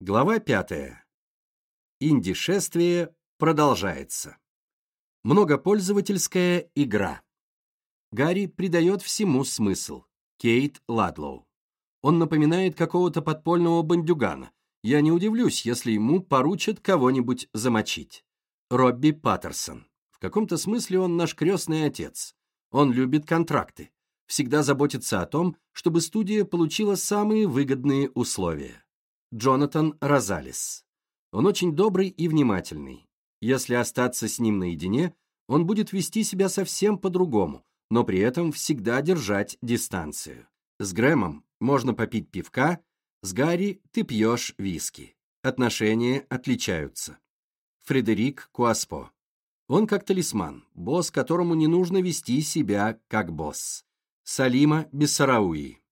Глава пятая. Инди-шествие продолжается. Многопользовательская игра. Гарри придает всему смысл. Кейт Ладлоу. Он напоминает какого-то подпольного бандюгана. Я не удивлюсь, если ему поручат кого-нибудь замочить. Робби Паттерсон. В каком-то смысле он наш крестный отец. Он любит контракты. Всегда заботится о том, чтобы студия получила самые выгодные условия. Джонатан Розалис. Он очень добрый и внимательный. Если остаться с ним наедине, он будет вести себя совсем по-другому, но при этом всегда держать дистанцию. С Грэмом можно попить пивка, с Гарри ты пьешь виски. Отношения отличаются. Фредерик Куаспо. Он как талисман, босс, которому не нужно вести себя как босс. Салима Бессарауи.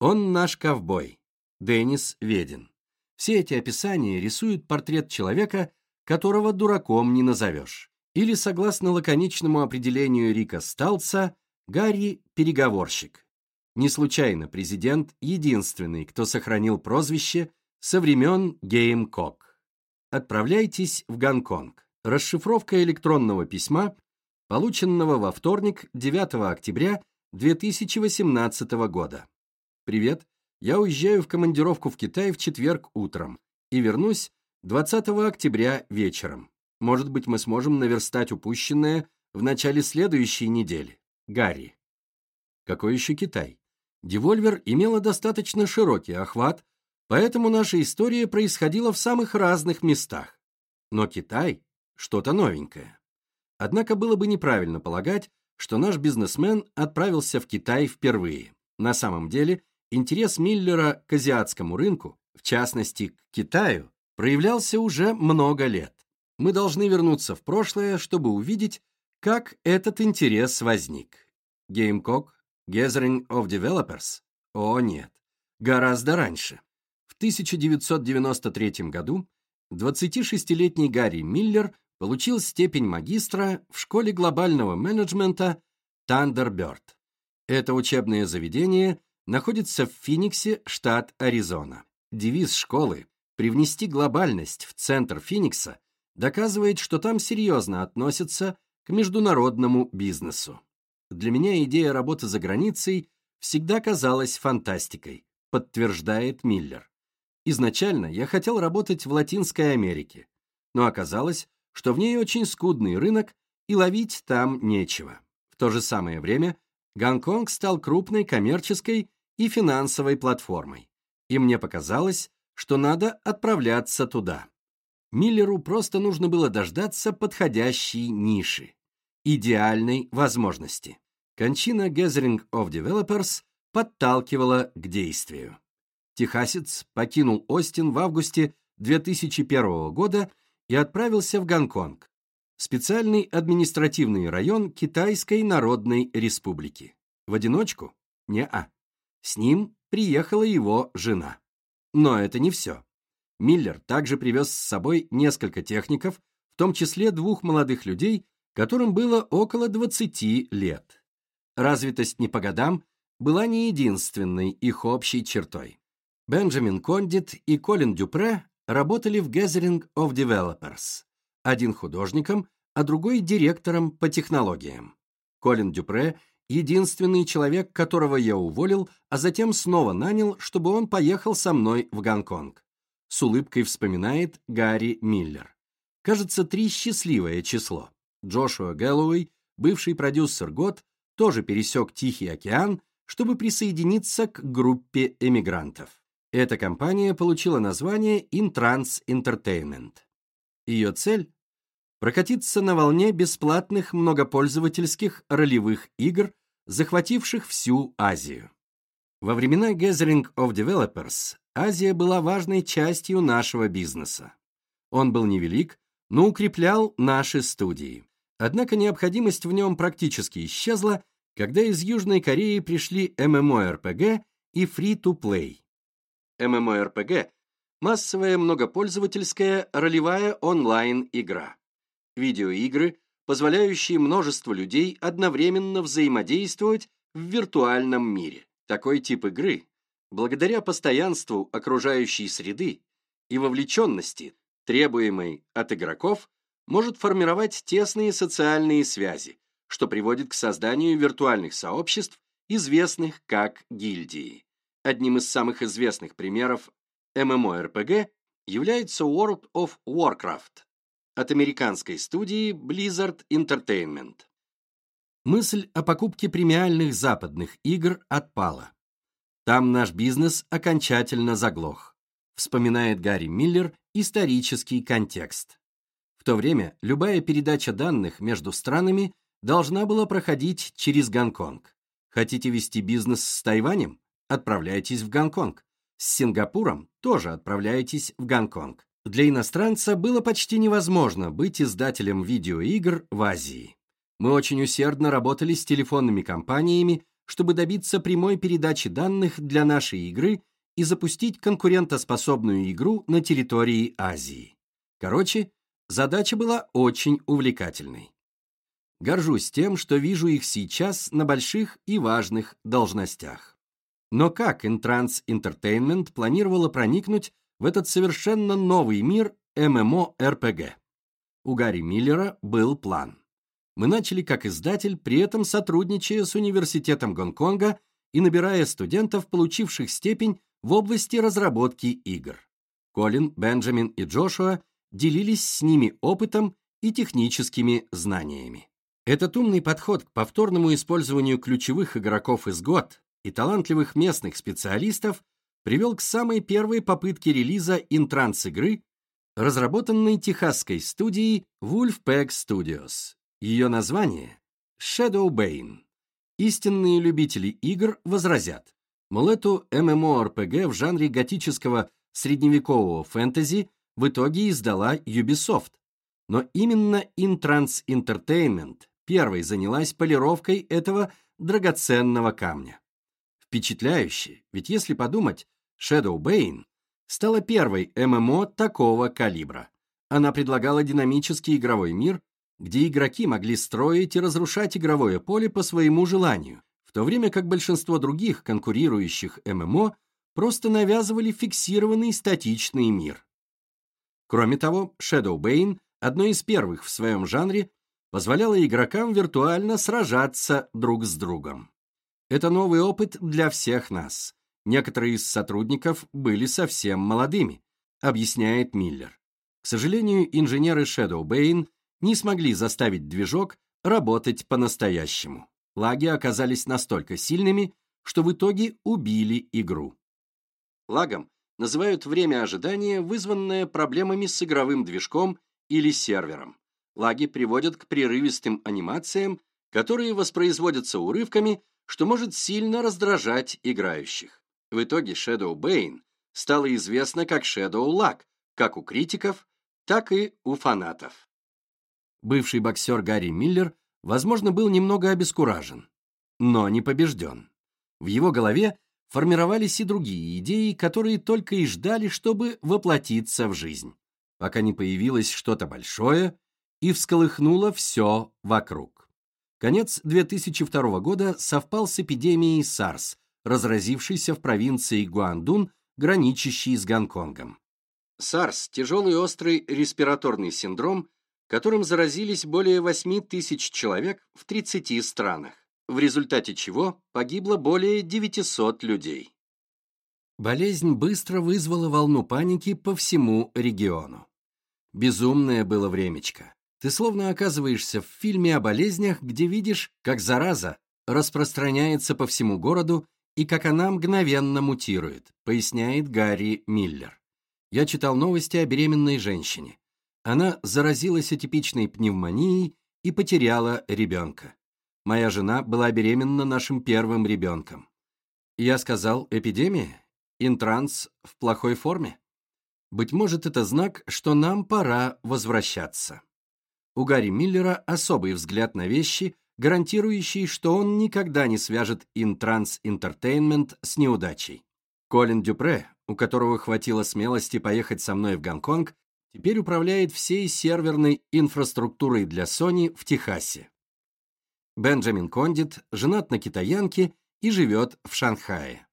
Он наш ковбой. Деннис Ведин. Все эти описания рисуют портрет человека, которого дураком не назовешь. Или, согласно лаконичному определению Рика Сталца, Гарри – переговорщик. Не случайно президент – единственный, кто сохранил прозвище со времен Гейм Кок. Отправляйтесь в Гонконг. Расшифровка электронного письма, полученного во вторник, 9 октября 2018 года. Привет, я уезжаю в командировку в Китай в четверг утром и вернусь 20 октября вечером. Может быть, мы сможем наверстать упущенное в начале следующей недели. Гарри. Какой еще Китай? Devolver имела достаточно широкий охват, поэтому наша история происходила в самых разных местах. Но Китай – что-то новенькое. Однако было бы неправильно полагать, что наш бизнесмен отправился в Китай впервые. На самом деле – интерес Миллера к азиатскому рынку, в частности к Китаю, проявлялся уже много лет. Мы должны вернуться в прошлое, чтобы увидеть, как этот интерес возник. Gamecock, Gathering of Developers? О нет, гораздо раньше. В 1993 году 26-летний Гарри Миллер получил степень магистра в школе глобального менеджмента Thunderbird. Это учебное заведение находится в Финиксе, штат Аризона. Девиз школы «Привнести глобальность в центр Финикса» доказывает, что там серьезно относятся к международному бизнесу. Для меня идея работы за границей всегда казалась фантастикой, подтверждает Миллер. Изначально я хотел работать в Латинской Америке, но оказалось, что в ней очень скудный рынок и ловить там нечего. В то же самое время Гонконг стал крупной коммерческой и финансовой платформой, и мне показалось, что надо отправляться туда. Миллеру просто нужно было дождаться подходящей ниши, идеальной возможности. Кончина Gathering of Developers подталкивала к действию. Техасец покинул Остин в августе 2001 года и отправился в Гонконг, специальный административный район Китайской Народной Республики. В одиночку? Не-а. С ним приехала его жена. Но это не все. Миллер также привез с собой несколько техников, в том числе двух молодых людей, которым было около 20 лет. Развитость не по годам была не единственной их общей чертой. Бенджамин Кондит и Колин Дюпре работали в Gathering of Developers, один художником, а другой директором по технологиям. Колин Дюпре единственный человек, которого я уволил, а затем снова нанял, чтобы он поехал со мной в Гонконг. С улыбкой вспоминает Гарри Миллер. Кажется, три счастливое число. Джошуа Гэллоуэй, бывший продюсер год, тоже пересек Тихий океан, чтобы присоединиться к группе эмигрантов. Эта компания получила название Intrans Entertainment. Ее цель прокатиться на волне бесплатных многопользовательских ролевых игр, захвативших всю Азию. Во времена Gathering of Developers Азия была важной частью нашего бизнеса. Он был невелик, но укреплял наши студии. Однако необходимость в нем практически исчезла, когда из Южной Кореи пришли MMORPG и Free-to-Play. MMORPG – массовая многопользовательская ролевая онлайн-игра видеоигры, позволяющие множеству людей одновременно взаимодействовать в виртуальном мире. Такой тип игры, благодаря постоянству окружающей среды и вовлеченности, требуемой от игроков, может формировать тесные социальные связи, что приводит к созданию виртуальных сообществ, известных как гильдии. Одним из самых известных примеров MMORPG является World of Warcraft от американской студии Blizzard Entertainment. Мысль о покупке премиальных западных игр отпала. Там наш бизнес окончательно заглох, вспоминает Гарри Миллер исторический контекст. В то время любая передача данных между странами должна была проходить через Гонконг. Хотите вести бизнес с Тайванем? Отправляйтесь в Гонконг. С Сингапуром тоже отправляйтесь в Гонконг. Для иностранца было почти невозможно быть издателем видеоигр в Азии. Мы очень усердно работали с телефонными компаниями, чтобы добиться прямой передачи данных для нашей игры и запустить конкурентоспособную игру на территории Азии. Короче, задача была очень увлекательной. Горжусь тем, что вижу их сейчас на больших и важных должностях. Но как Entrance Entertainment планировала проникнуть в этот совершенно новый мир MMORPG? У Гарри Миллера был план мы начали как издатель, при этом сотрудничая с Университетом Гонконга и набирая студентов, получивших степень в области разработки игр. Колин, Бенджамин и Джошуа делились с ними опытом и техническими знаниями. Этот умный подход к повторному использованию ключевых игроков из год и талантливых местных специалистов привел к самой первой попытке релиза интранс-игры, разработанной техасской студией Wolfpack Studios. Ее название — Shadow Bane. Истинные любители игр возразят, мол, эту MMORPG в жанре готического средневекового фэнтези в итоге издала Ubisoft. Но именно Intrans Entertainment первой занялась полировкой этого драгоценного камня. Впечатляюще, ведь если подумать, Shadow Bane стала первой ММО такого калибра. Она предлагала динамический игровой мир, где игроки могли строить и разрушать игровое поле по своему желанию, в то время как большинство других конкурирующих ММО просто навязывали фиксированный статичный мир. Кроме того, Shadow Bane, одной из первых в своем жанре, позволяла игрокам виртуально сражаться друг с другом. Это новый опыт для всех нас. Некоторые из сотрудников были совсем молодыми, объясняет Миллер. К сожалению, инженеры Shadow Bane не смогли заставить движок работать по-настоящему. Лаги оказались настолько сильными, что в итоге убили игру. Лагом называют время ожидания, вызванное проблемами с игровым движком или сервером. Лаги приводят к прерывистым анимациям, которые воспроизводятся урывками, что может сильно раздражать играющих. В итоге Shadow Bane стало известно как Shadow Lag, как у критиков, так и у фанатов бывший боксер Гарри Миллер, возможно, был немного обескуражен, но не побежден. В его голове формировались и другие идеи, которые только и ждали, чтобы воплотиться в жизнь, пока не появилось что-то большое и всколыхнуло все вокруг. Конец 2002 года совпал с эпидемией SARS, разразившейся в провинции Гуандун, граничащей с Гонконгом. SARS – тяжелый острый респираторный синдром, которым заразились более 8 тысяч человек в 30 странах, в результате чего погибло более 900 людей. Болезнь быстро вызвала волну паники по всему региону. Безумное было времечко. Ты словно оказываешься в фильме о болезнях, где видишь, как зараза распространяется по всему городу и как она мгновенно мутирует, поясняет Гарри Миллер. Я читал новости о беременной женщине. Она заразилась атипичной пневмонией и потеряла ребенка. Моя жена была беременна нашим первым ребенком. Я сказал, эпидемия? Интранс в плохой форме? Быть может, это знак, что нам пора возвращаться. У Гарри Миллера особый взгляд на вещи, гарантирующий, что он никогда не свяжет Интранс Entertainment с неудачей. Колин Дюпре, у которого хватило смелости поехать со мной в Гонконг, теперь управляет всей серверной инфраструктурой для Sony в Техасе. Бенджамин Кондит женат на китаянке и живет в Шанхае.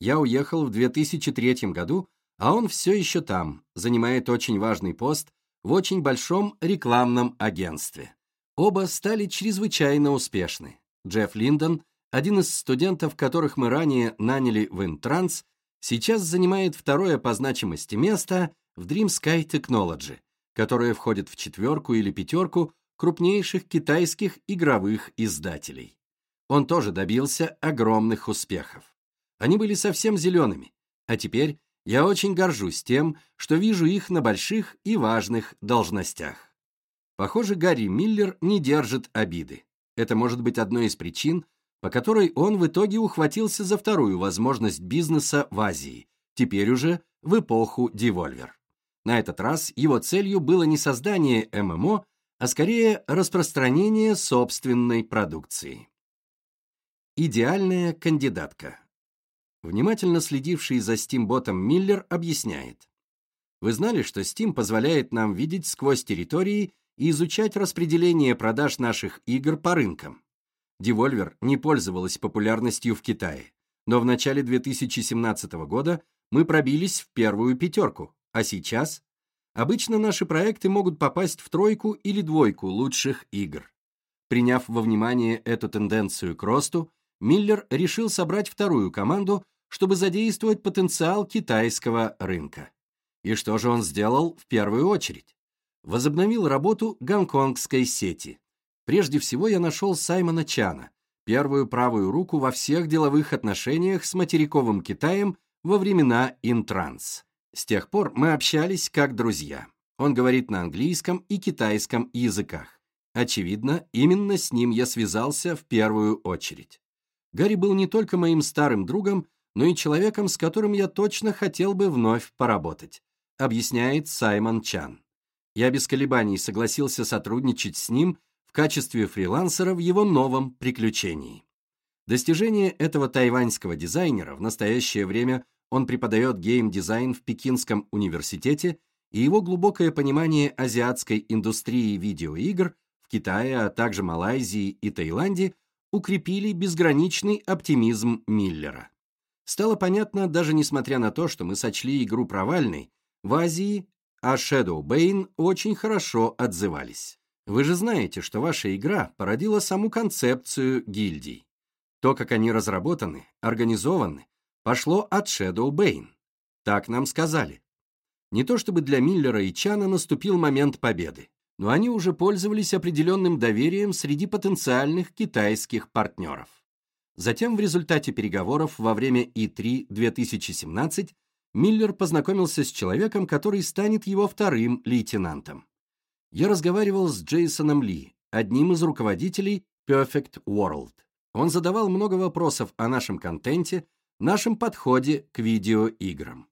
Я уехал в 2003 году, а он все еще там, занимает очень важный пост в очень большом рекламном агентстве. Оба стали чрезвычайно успешны. Джефф Линдон, один из студентов, которых мы ранее наняли в Интранс, сейчас занимает второе по значимости место в Dream Sky Technology, которое входит в четверку или пятерку крупнейших китайских игровых издателей. Он тоже добился огромных успехов. Они были совсем зелеными, а теперь я очень горжусь тем, что вижу их на больших и важных должностях. Похоже, Гарри Миллер не держит обиды. Это может быть одной из причин, по которой он в итоге ухватился за вторую возможность бизнеса в Азии, теперь уже в эпоху Devolver. На этот раз его целью было не создание ММО, а скорее распространение собственной продукции. Идеальная кандидатка. Внимательно следивший за Steam-ботом Миллер объясняет. Вы знали, что Steam позволяет нам видеть сквозь территории и изучать распределение продаж наших игр по рынкам. Devolver не пользовалась популярностью в Китае, но в начале 2017 года мы пробились в первую пятерку, а сейчас обычно наши проекты могут попасть в тройку или двойку лучших игр. Приняв во внимание эту тенденцию к росту, Миллер решил собрать вторую команду, чтобы задействовать потенциал китайского рынка. И что же он сделал в первую очередь? Возобновил работу гонконгской сети. Прежде всего я нашел Саймона Чана, первую правую руку во всех деловых отношениях с материковым Китаем во времена Интранс. С тех пор мы общались как друзья. Он говорит на английском и китайском языках. Очевидно, именно с ним я связался в первую очередь. Гарри был не только моим старым другом, но и человеком, с которым я точно хотел бы вновь поработать, объясняет Саймон Чан. Я без колебаний согласился сотрудничать с ним в качестве фрилансера в его новом приключении. Достижение этого тайваньского дизайнера в настоящее время он преподает гейм-дизайн в Пекинском университете, и его глубокое понимание азиатской индустрии видеоигр в Китае, а также Малайзии и Таиланде укрепили безграничный оптимизм Миллера. Стало понятно, даже несмотря на то, что мы сочли игру провальной, в Азии о Shadowbane очень хорошо отзывались. Вы же знаете, что ваша игра породила саму концепцию гильдий. То, как они разработаны, организованы, пошло от Shadow Bane. Так нам сказали. Не то чтобы для Миллера и Чана наступил момент победы но они уже пользовались определенным доверием среди потенциальных китайских партнеров. Затем в результате переговоров во время И3 2017 Миллер познакомился с человеком, который станет его вторым лейтенантом. Я разговаривал с Джейсоном Ли, одним из руководителей Perfect World. Он задавал много вопросов о нашем контенте, нашем подходе к видеоиграм.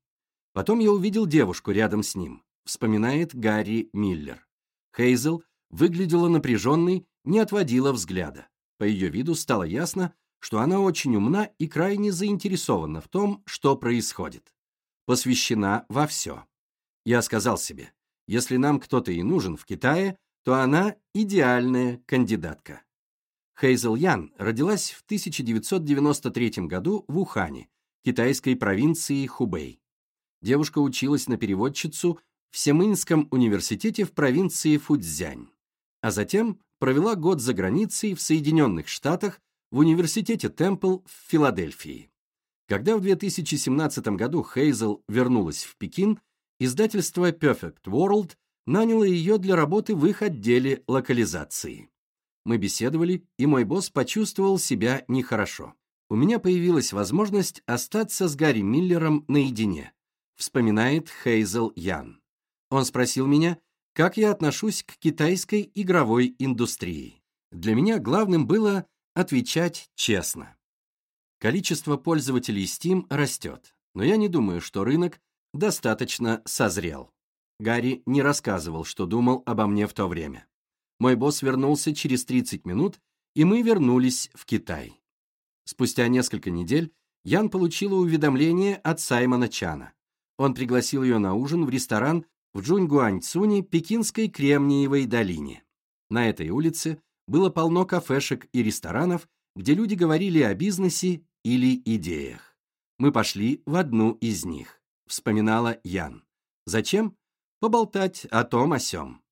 Потом я увидел девушку рядом с ним, вспоминает Гарри Миллер. Хейзел выглядела напряженной, не отводила взгляда. По ее виду стало ясно, что она очень умна и крайне заинтересована в том, что происходит. Посвящена во все. Я сказал себе, если нам кто-то и нужен в Китае, то она идеальная кандидатка. Хейзел Ян родилась в 1993 году в Ухане, китайской провинции Хубэй. Девушка училась на переводчицу в Семынском университете в провинции Фудзянь, а затем провела год за границей в Соединенных Штатах в университете Темпл в Филадельфии. Когда в 2017 году Хейзел вернулась в Пекин, издательство Perfect World наняло ее для работы в их отделе локализации. Мы беседовали, и мой босс почувствовал себя нехорошо. У меня появилась возможность остаться с Гарри Миллером наедине, вспоминает Хейзел Ян. Он спросил меня, как я отношусь к китайской игровой индустрии. Для меня главным было отвечать честно. Количество пользователей Steam растет, но я не думаю, что рынок достаточно созрел. Гарри не рассказывал, что думал обо мне в то время. Мой босс вернулся через 30 минут, и мы вернулись в Китай. Спустя несколько недель Ян получила уведомление от Саймона Чана. Он пригласил ее на ужин в ресторан в Джуньгуаньцуне Пекинской Кремниевой долине. На этой улице было полно кафешек и ресторанов, где люди говорили о бизнесе или идеях. Мы пошли в одну из них. вспоминала Ян. Зачем? Поболтать о том о сём.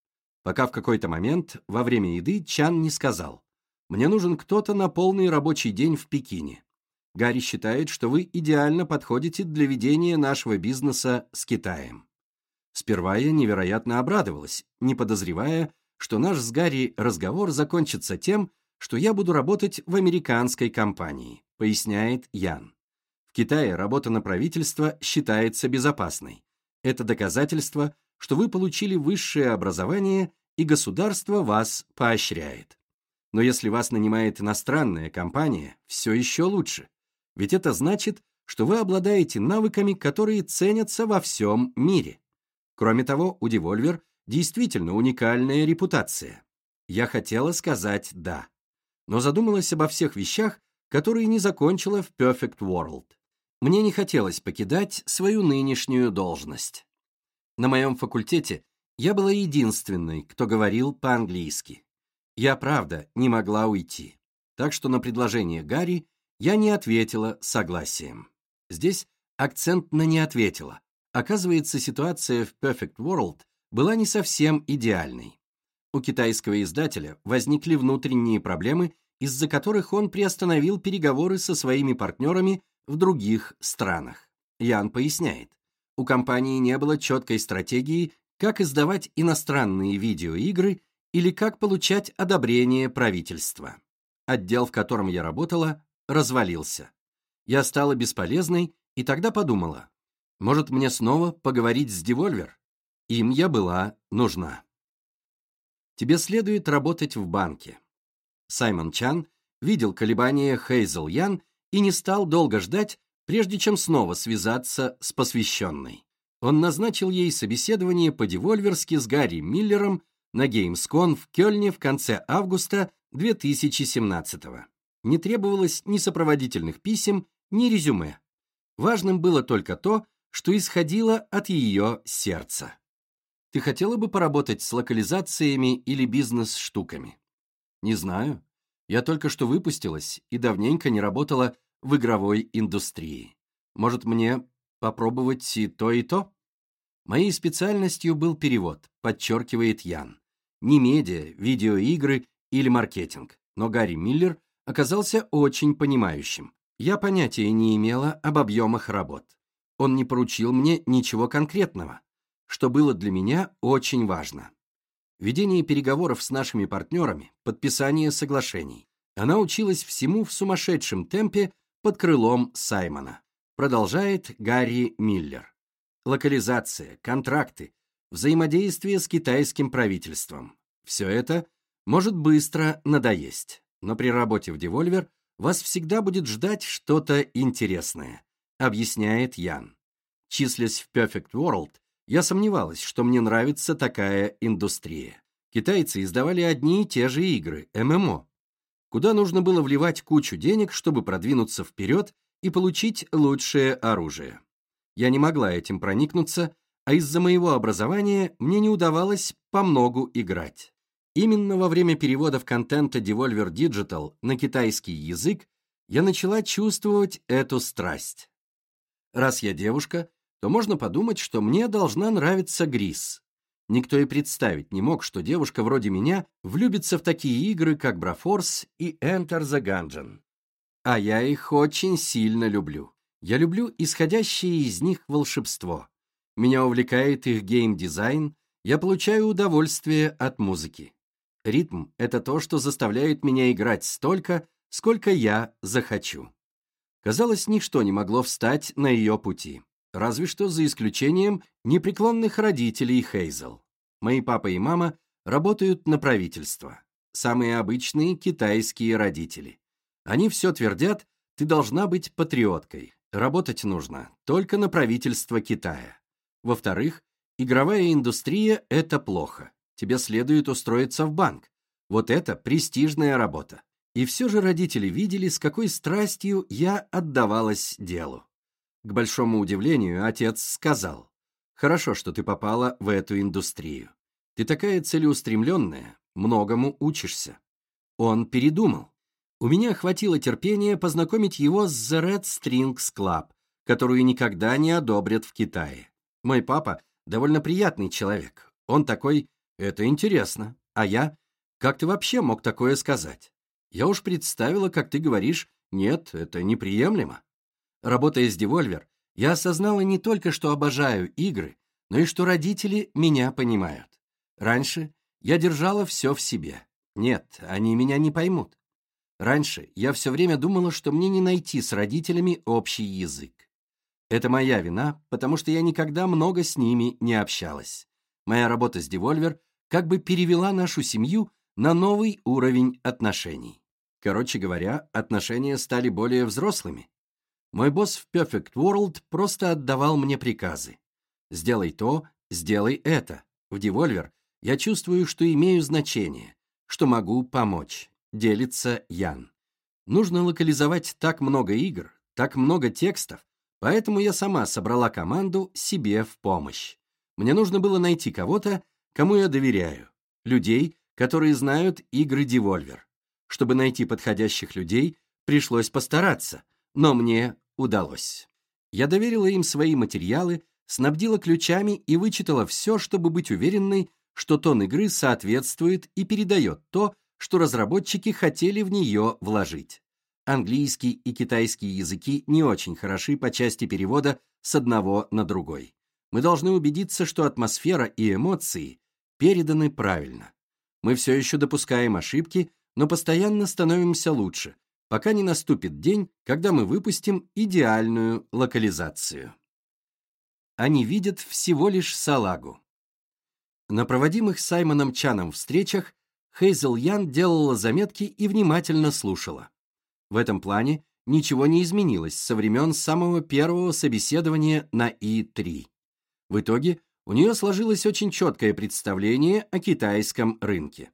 Пока в какой-то момент во время еды Чан не сказал. «Мне нужен кто-то на полный рабочий день в Пекине. Гарри считает, что вы идеально подходите для ведения нашего бизнеса с Китаем». Сперва я невероятно обрадовалась, не подозревая, что наш с Гарри разговор закончится тем, что я буду работать в американской компании, поясняет Ян. В Китае работа на правительство считается безопасной. Это доказательство, что вы получили высшее образование и государство вас поощряет. Но если вас нанимает иностранная компания, все еще лучше. Ведь это значит, что вы обладаете навыками, которые ценятся во всем мире. Кроме того, у Devolver действительно уникальная репутация. Я хотела сказать «да», но задумалась обо всех вещах, которые не закончила в Perfect World. Мне не хотелось покидать свою нынешнюю должность. На моем факультете я была единственной, кто говорил по-английски. Я, правда, не могла уйти. Так что на предложение Гарри я не ответила согласием. Здесь акцент на «не ответила». Оказывается, ситуация в Perfect World была не совсем идеальной. У китайского издателя возникли внутренние проблемы, из-за которых он приостановил переговоры со своими партнерами в других странах. Ян поясняет, у компании не было четкой стратегии, как издавать иностранные видеоигры или как получать одобрение правительства. Отдел, в котором я работала, развалился. Я стала бесполезной и тогда подумала, может мне снова поговорить с Devolver? Им я была нужна. Тебе следует работать в банке. Саймон Чан видел колебания Хейзел Ян и не стал долго ждать, прежде чем снова связаться с посвященной. Он назначил ей собеседование по-девольверски с Гарри Миллером на Gamescom в Кёльне в конце августа 2017 -го. Не требовалось ни сопроводительных писем, ни резюме. Важным было только то, что исходило от ее сердца. Ты хотела бы поработать с локализациями или бизнес-штуками? Не знаю. Я только что выпустилась и давненько не работала в игровой индустрии. Может, мне попробовать и то, и то? Моей специальностью был перевод, подчеркивает Ян. Не медиа, видеоигры или маркетинг. Но Гарри Миллер оказался очень понимающим. Я понятия не имела об объемах работ. Он не поручил мне ничего конкретного что было для меня очень важно. Ведение переговоров с нашими партнерами, подписание соглашений. Она училась всему в сумасшедшем темпе под крылом Саймона. Продолжает Гарри Миллер. Локализация, контракты, взаимодействие с китайским правительством. Все это может быстро надоесть, но при работе в Devolver вас всегда будет ждать что-то интересное, объясняет Ян. Числясь в Perfect World, я сомневалась, что мне нравится такая индустрия. Китайцы издавали одни и те же игры, ММО, куда нужно было вливать кучу денег, чтобы продвинуться вперед и получить лучшее оружие. Я не могла этим проникнуться, а из-за моего образования мне не удавалось по многу играть. Именно во время переводов контента Devolver Digital на китайский язык я начала чувствовать эту страсть. Раз я девушка, то можно подумать, что мне должна нравиться Грис. Никто и представить не мог, что девушка вроде меня влюбится в такие игры, как Брафорс и Enter the Gungeon. А я их очень сильно люблю. Я люблю исходящее из них волшебство. Меня увлекает их геймдизайн, я получаю удовольствие от музыки. Ритм — это то, что заставляет меня играть столько, сколько я захочу. Казалось, ничто не могло встать на ее пути разве что за исключением непреклонных родителей Хейзел. Мои папа и мама работают на правительство. Самые обычные китайские родители. Они все твердят, ты должна быть патриоткой. Работать нужно только на правительство Китая. Во-вторых, игровая индустрия – это плохо. Тебе следует устроиться в банк. Вот это престижная работа. И все же родители видели, с какой страстью я отдавалась делу. К большому удивлению, отец сказал, «Хорошо, что ты попала в эту индустрию. Ты такая целеустремленная, многому учишься». Он передумал. У меня хватило терпения познакомить его с The Red Strings Club, которую никогда не одобрят в Китае. Мой папа довольно приятный человек. Он такой «это интересно», а я «как ты вообще мог такое сказать?» Я уж представила, как ты говоришь «нет, это неприемлемо». Работая с Devolver, я осознала не только, что обожаю игры, но и что родители меня понимают. Раньше я держала все в себе. Нет, они меня не поймут. Раньше я все время думала, что мне не найти с родителями общий язык. Это моя вина, потому что я никогда много с ними не общалась. Моя работа с Devolver как бы перевела нашу семью на новый уровень отношений. Короче говоря, отношения стали более взрослыми. Мой босс в Perfect World просто отдавал мне приказы. Сделай то, сделай это. В Devolver я чувствую, что имею значение, что могу помочь. Делится Ян. Нужно локализовать так много игр, так много текстов, поэтому я сама собрала команду себе в помощь. Мне нужно было найти кого-то, кому я доверяю, людей, которые знают игры Devolver. Чтобы найти подходящих людей, пришлось постараться, но мне удалось. Я доверила им свои материалы, снабдила ключами и вычитала все, чтобы быть уверенной, что тон игры соответствует и передает то, что разработчики хотели в нее вложить. Английский и китайский языки не очень хороши по части перевода с одного на другой. Мы должны убедиться, что атмосфера и эмоции переданы правильно. Мы все еще допускаем ошибки, но постоянно становимся лучше, пока не наступит день, когда мы выпустим идеальную локализацию. Они видят всего лишь салагу. На проводимых Саймоном Чаном встречах Хейзел Ян делала заметки и внимательно слушала. В этом плане ничего не изменилось со времен самого первого собеседования на И-3. В итоге у нее сложилось очень четкое представление о китайском рынке.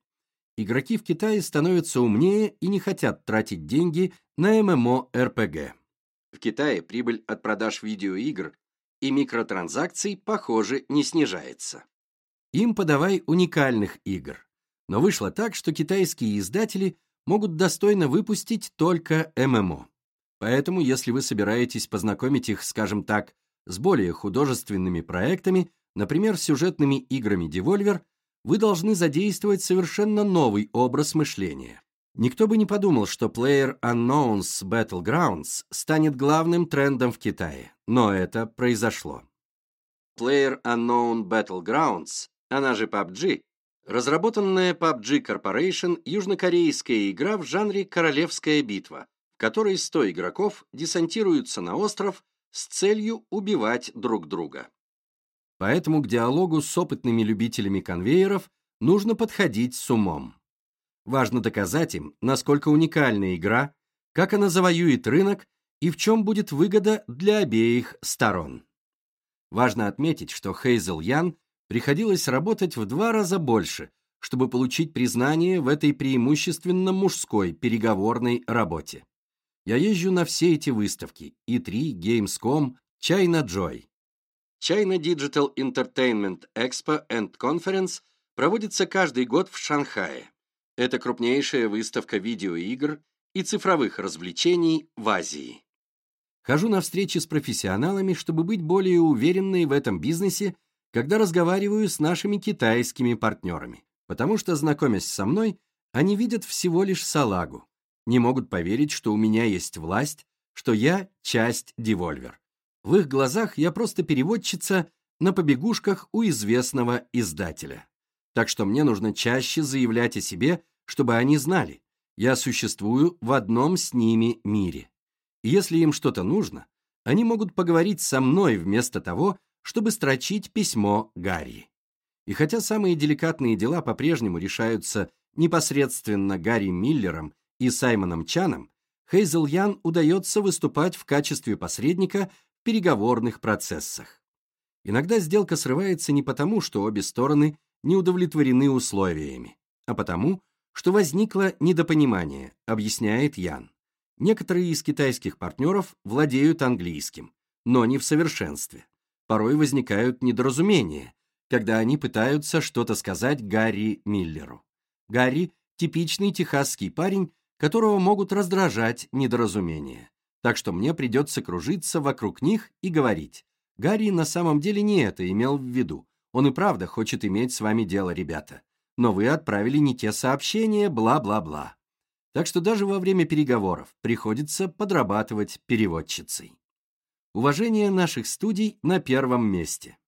Игроки в Китае становятся умнее и не хотят тратить деньги на ММО-РПГ. В Китае прибыль от продаж видеоигр и микротранзакций, похоже, не снижается. Им подавай уникальных игр. Но вышло так, что китайские издатели могут достойно выпустить только ММО. Поэтому, если вы собираетесь познакомить их, скажем так, с более художественными проектами, например, сюжетными играми Devolver, вы должны задействовать совершенно новый образ мышления. Никто бы не подумал, что Player Unknowns Battlegrounds станет главным трендом в Китае, но это произошло. Player Unknown Battlegrounds она же PUBG, разработанная PUBG Corporation южнокорейская игра в жанре «Королевская битва», в которой 100 игроков десантируются на остров с целью убивать друг друга. Поэтому к диалогу с опытными любителями конвейеров нужно подходить с умом. Важно доказать им, насколько уникальна игра, как она завоюет рынок и в чем будет выгода для обеих сторон. Важно отметить, что Хейзел Ян приходилось работать в два раза больше, чтобы получить признание в этой преимущественно мужской переговорной работе. Я езжу на все эти выставки E3, Gamescom, China Joy. China Digital Entertainment Expo and Conference проводится каждый год в Шанхае. Это крупнейшая выставка видеоигр и цифровых развлечений в Азии. Хожу на встречи с профессионалами, чтобы быть более уверенной в этом бизнесе когда разговариваю с нашими китайскими партнерами, потому что, знакомясь со мной, они видят всего лишь салагу, не могут поверить, что у меня есть власть, что я часть Devolver. В их глазах я просто переводчица на побегушках у известного издателя. Так что мне нужно чаще заявлять о себе, чтобы они знали, я существую в одном с ними мире. И если им что-то нужно, они могут поговорить со мной вместо того, чтобы строчить письмо Гарри. И хотя самые деликатные дела по-прежнему решаются непосредственно Гарри Миллером и Саймоном Чаном, Хейзел Ян удается выступать в качестве посредника переговорных процессах. Иногда сделка срывается не потому, что обе стороны не удовлетворены условиями, а потому, что возникло недопонимание, объясняет Ян. Некоторые из китайских партнеров владеют английским, но не в совершенстве порой возникают недоразумения, когда они пытаются что-то сказать Гарри Миллеру. Гарри – типичный техасский парень, которого могут раздражать недоразумения. Так что мне придется кружиться вокруг них и говорить. Гарри на самом деле не это имел в виду. Он и правда хочет иметь с вами дело, ребята. Но вы отправили не те сообщения, бла-бла-бла. Так что даже во время переговоров приходится подрабатывать переводчицей. Уважение наших студий на первом месте.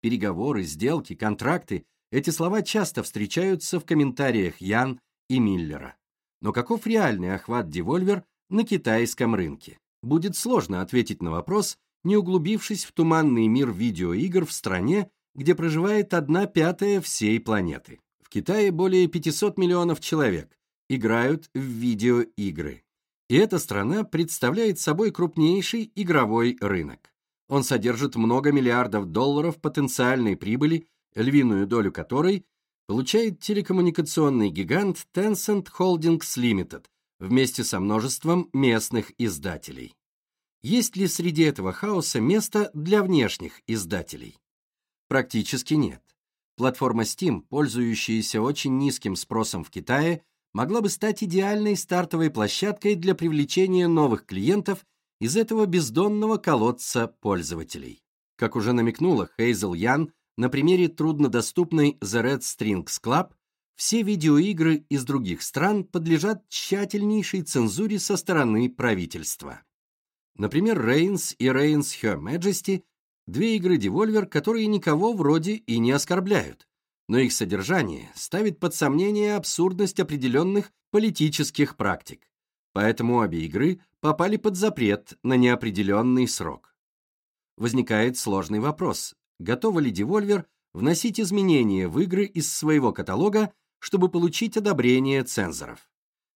Переговоры, сделки, контракты – эти слова часто встречаются в комментариях Ян и Миллера. Но каков реальный охват Devolver на китайском рынке? Будет сложно ответить на вопрос, не углубившись в туманный мир видеоигр в стране, где проживает одна пятая всей планеты. В Китае более 500 миллионов человек играют в видеоигры. И эта страна представляет собой крупнейший игровой рынок. Он содержит много миллиардов долларов потенциальной прибыли, львиную долю которой получает телекоммуникационный гигант Tencent Holdings Limited вместе со множеством местных издателей. Есть ли среди этого хаоса место для внешних издателей? Практически нет. Платформа Steam, пользующаяся очень низким спросом в Китае, могла бы стать идеальной стартовой площадкой для привлечения новых клиентов из этого бездонного колодца пользователей. Как уже намекнула Хейзел Ян на примере труднодоступной The Red Strings Club, все видеоигры из других стран подлежат тщательнейшей цензуре со стороны правительства. Например, Reigns и Reigns Her Majesty – две игры Devolver, которые никого вроде и не оскорбляют, но их содержание ставит под сомнение абсурдность определенных политических практик. Поэтому обе игры попали под запрет на неопределенный срок. Возникает сложный вопрос, готова ли Devolver вносить изменения в игры из своего каталога, чтобы получить одобрение цензоров.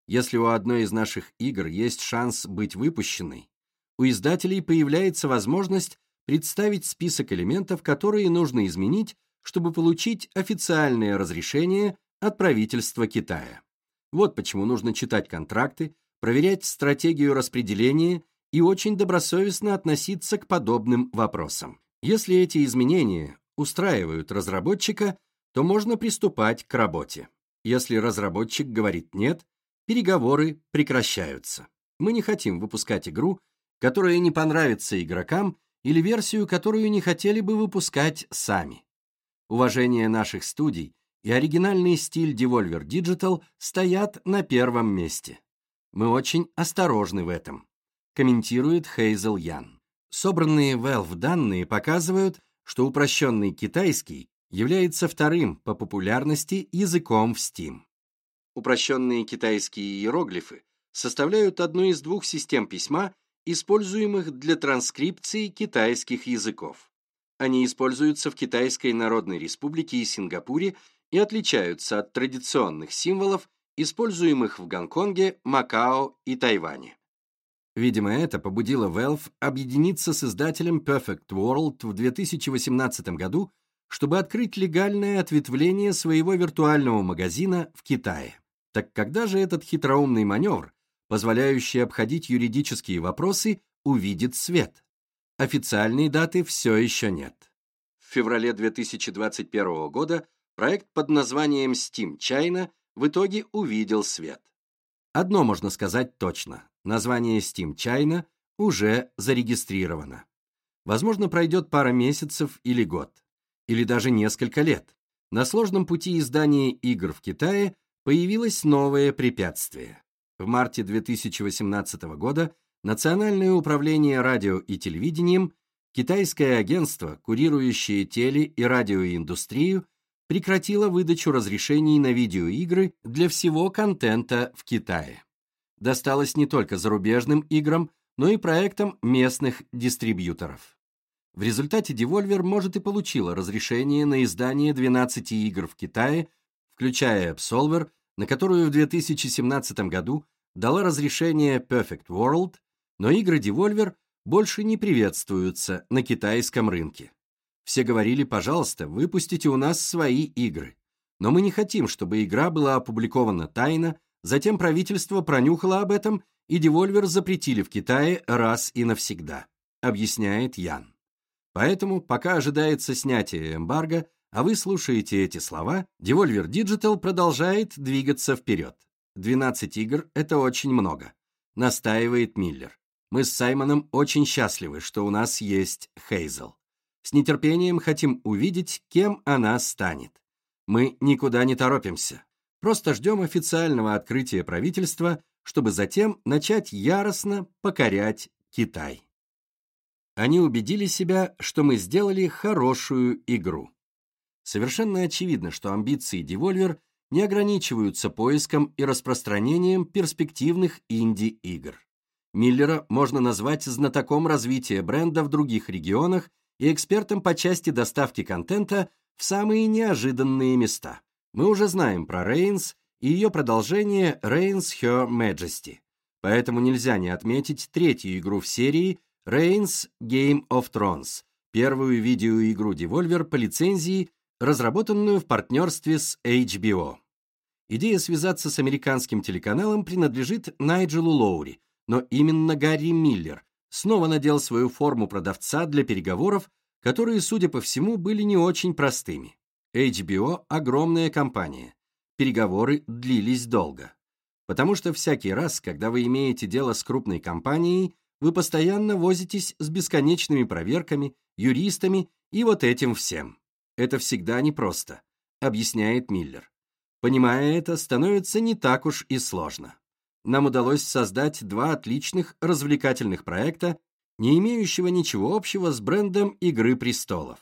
Если у одной из наших игр есть шанс быть выпущенной, у издателей появляется возможность представить список элементов, которые нужно изменить, чтобы получить официальное разрешение от правительства Китая. Вот почему нужно читать контракты, проверять стратегию распределения и очень добросовестно относиться к подобным вопросам. Если эти изменения устраивают разработчика, то можно приступать к работе. Если разработчик говорит «нет», переговоры прекращаются. Мы не хотим выпускать игру, которая не понравится игрокам, или версию, которую не хотели бы выпускать сами. Уважение наших студий и оригинальный стиль Devolver Digital стоят на первом месте. Мы очень осторожны в этом, комментирует Хейзел Ян. Собранные Valve данные показывают, что упрощенный китайский является вторым по популярности языком в Steam. Упрощенные китайские иероглифы составляют одну из двух систем письма, используемых для транскрипции китайских языков. Они используются в Китайской Народной Республике и Сингапуре и отличаются от традиционных символов, используемых в Гонконге, Макао и Тайване. Видимо, это побудило Valve объединиться с издателем Perfect World в 2018 году, чтобы открыть легальное ответвление своего виртуального магазина в Китае. Так когда же этот хитроумный маневр позволяющий обходить юридические вопросы, увидит свет. Официальной даты все еще нет. В феврале 2021 года проект под названием Steam China в итоге увидел свет. Одно можно сказать точно. Название Steam China уже зарегистрировано. Возможно, пройдет пара месяцев или год. Или даже несколько лет. На сложном пути издания игр в Китае появилось новое препятствие. В марте 2018 года Национальное управление радио и телевидением, китайское агентство, курирующее теле- и радиоиндустрию, прекратило выдачу разрешений на видеоигры для всего контента в Китае. Досталось не только зарубежным играм, но и проектам местных дистрибьюторов. В результате Devolver, может, и получила разрешение на издание 12 игр в Китае, включая Absolver, на которую в 2017 году дала разрешение Perfect World, но игры Devolver больше не приветствуются на китайском рынке. Все говорили, пожалуйста, выпустите у нас свои игры. Но мы не хотим, чтобы игра была опубликована тайно, затем правительство пронюхало об этом, и Devolver запретили в Китае раз и навсегда, объясняет Ян. Поэтому, пока ожидается снятие эмбарго, а вы слушаете эти слова, Devolver Digital продолжает двигаться вперед. 12 игр – это очень много, настаивает Миллер. Мы с Саймоном очень счастливы, что у нас есть Хейзел. С нетерпением хотим увидеть, кем она станет. Мы никуда не торопимся. Просто ждем официального открытия правительства, чтобы затем начать яростно покорять Китай. Они убедили себя, что мы сделали хорошую игру. Совершенно очевидно, что амбиции Devolver не ограничиваются поиском и распространением перспективных инди-игр. Миллера можно назвать знатоком развития бренда в других регионах и экспертом по части доставки контента в самые неожиданные места. Мы уже знаем про Reigns и ее продолжение Reigns Her Majesty, поэтому нельзя не отметить третью игру в серии Reigns Game of Thrones, первую видеоигру Devolver по лицензии, разработанную в партнерстве с HBO. Идея связаться с американским телеканалом принадлежит Найджелу Лоури, но именно Гарри Миллер снова надел свою форму продавца для переговоров, которые, судя по всему, были не очень простыми. HBO – огромная компания. Переговоры длились долго. Потому что всякий раз, когда вы имеете дело с крупной компанией, вы постоянно возитесь с бесконечными проверками, юристами и вот этим всем. Это всегда непросто, объясняет Миллер. Понимая это, становится не так уж и сложно нам удалось создать два отличных развлекательных проекта, не имеющего ничего общего с брендом «Игры престолов».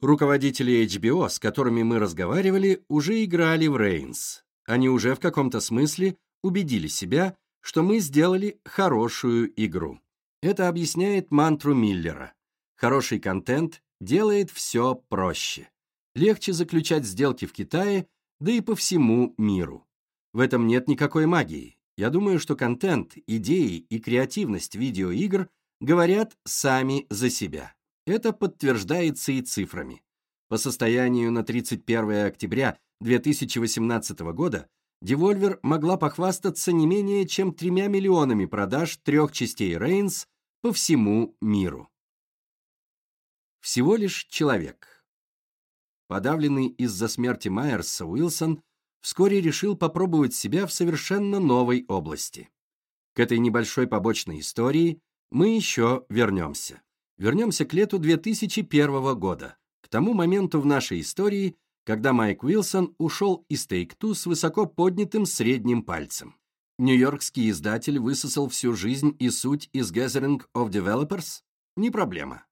Руководители HBO, с которыми мы разговаривали, уже играли в Reigns. Они уже в каком-то смысле убедили себя, что мы сделали хорошую игру. Это объясняет мантру Миллера. Хороший контент делает все проще. Легче заключать сделки в Китае, да и по всему миру. В этом нет никакой магии. Я думаю, что контент, идеи и креативность видеоигр говорят сами за себя. Это подтверждается и цифрами. По состоянию на 31 октября 2018 года Devolver могла похвастаться не менее чем тремя миллионами продаж трех частей Reigns по всему миру. Всего лишь человек. Подавленный из-за смерти Майерса Уилсон вскоре решил попробовать себя в совершенно новой области. К этой небольшой побочной истории мы еще вернемся. Вернемся к лету 2001 года, к тому моменту в нашей истории, когда Майк Уилсон ушел из Take-Two с высоко поднятым средним пальцем. Нью-Йоркский издатель высосал всю жизнь и суть из Gathering of Developers? Не проблема.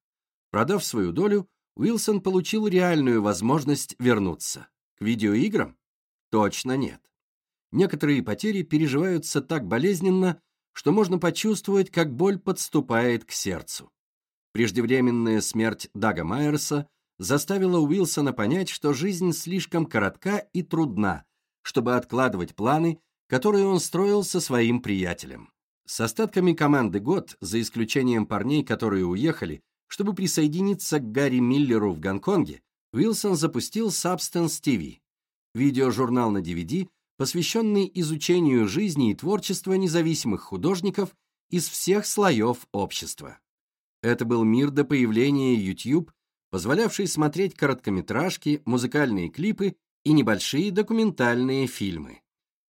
Продав свою долю, Уилсон получил реальную возможность вернуться. К видеоиграм? Точно нет. Некоторые потери переживаются так болезненно, что можно почувствовать, как боль подступает к сердцу. Преждевременная смерть Дага Майерса заставила Уилсона понять, что жизнь слишком коротка и трудна, чтобы откладывать планы, которые он строил со своим приятелем. С остатками команды «Год», за исключением парней, которые уехали, чтобы присоединиться к Гарри Миллеру в Гонконге, Уилсон запустил Substance TV, видеожурнал на DVD, посвященный изучению жизни и творчества независимых художников из всех слоев общества. Это был мир до появления YouTube, позволявший смотреть короткометражки, музыкальные клипы и небольшие документальные фильмы.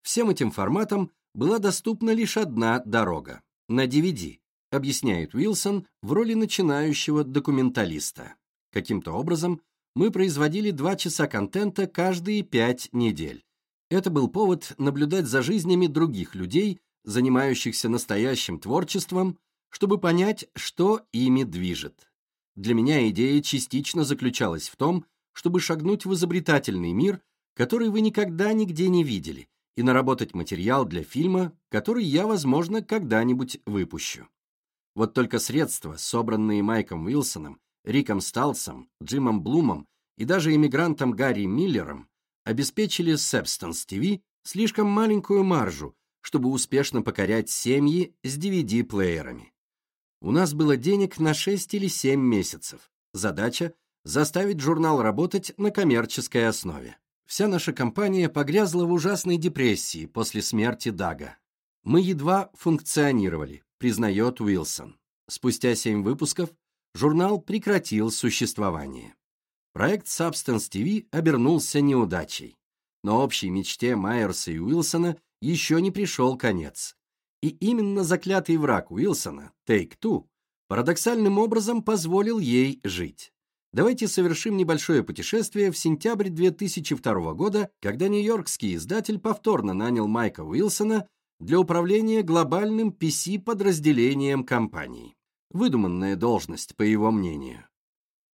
Всем этим форматам была доступна лишь одна дорога – на DVD, объясняет Уилсон в роли начинающего документалиста. Каким-то образом – мы производили два часа контента каждые пять недель. Это был повод наблюдать за жизнями других людей, занимающихся настоящим творчеством, чтобы понять, что ими движет. Для меня идея частично заключалась в том, чтобы шагнуть в изобретательный мир, который вы никогда нигде не видели, и наработать материал для фильма, который я, возможно, когда-нибудь выпущу. Вот только средства, собранные Майком Уилсоном, Риком Сталсом, Джимом Блумом и даже иммигрантом Гарри Миллером обеспечили Substance TV слишком маленькую маржу, чтобы успешно покорять семьи с DVD-плеерами. У нас было денег на 6 или 7 месяцев. Задача – заставить журнал работать на коммерческой основе. Вся наша компания погрязла в ужасной депрессии после смерти Дага. Мы едва функционировали, признает Уилсон. Спустя 7 выпусков журнал прекратил существование. Проект Substance TV обернулся неудачей. Но общей мечте Майерса и Уилсона еще не пришел конец. И именно заклятый враг Уилсона, Take-Two, парадоксальным образом позволил ей жить. Давайте совершим небольшое путешествие в сентябрь 2002 года, когда нью-йоркский издатель повторно нанял Майка Уилсона для управления глобальным PC-подразделением компании. Выдуманная должность, по его мнению.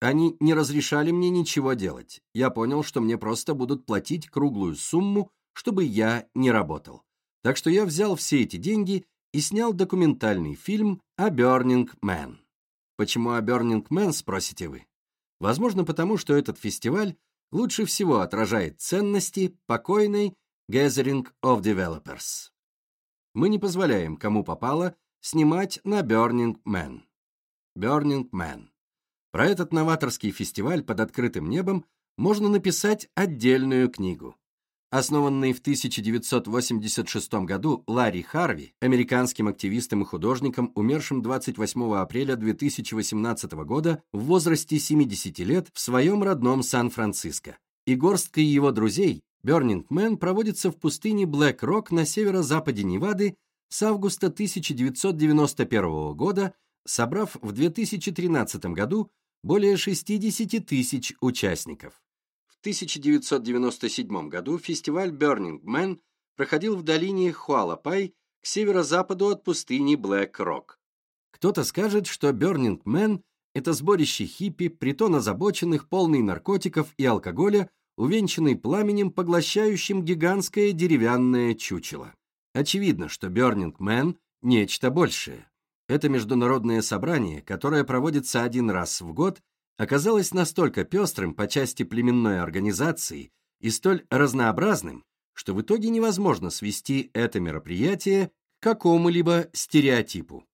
Они не разрешали мне ничего делать. Я понял, что мне просто будут платить круглую сумму, чтобы я не работал. Так что я взял все эти деньги и снял документальный фильм о Burning Man. Почему о Burning Man, спросите вы? Возможно, потому что этот фестиваль лучше всего отражает ценности покойной Gathering of Developers. Мы не позволяем, кому попало, снимать на Burning Man. Burning Man. Про этот новаторский фестиваль под открытым небом можно написать отдельную книгу. Основанный в 1986 году Ларри Харви, американским активистом и художником, умершим 28 апреля 2018 года в возрасте 70 лет в своем родном Сан-Франциско, и горсткой его друзей, Burning Man проводится в пустыне Блэк Рок на северо-западе Невады с августа 1991 года, собрав в 2013 году более 60 тысяч участников. 1997 году фестиваль Burning Man проходил в долине Хуалапай к северо-западу от пустыни Блэк-Рок. Кто-то скажет, что Burning Man – это сборище хиппи, притон озабоченных, полный наркотиков и алкоголя, увенчанный пламенем, поглощающим гигантское деревянное чучело. Очевидно, что Burning Man – нечто большее. Это международное собрание, которое проводится один раз в год оказалось настолько пестрым по части племенной организации и столь разнообразным, что в итоге невозможно свести это мероприятие к какому-либо стереотипу.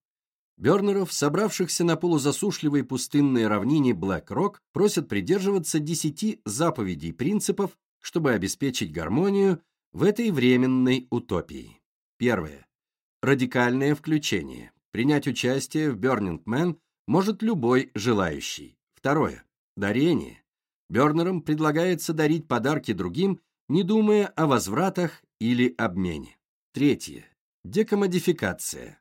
Бернеров, собравшихся на полузасушливой пустынной равнине Блэк-Рок, просят придерживаться десяти заповедей принципов, чтобы обеспечить гармонию в этой временной утопии. Первое. Радикальное включение. Принять участие в Burning Man может любой желающий. Второе. Дарение. Бернерам предлагается дарить подарки другим, не думая о возвратах или обмене. Третье. Декомодификация.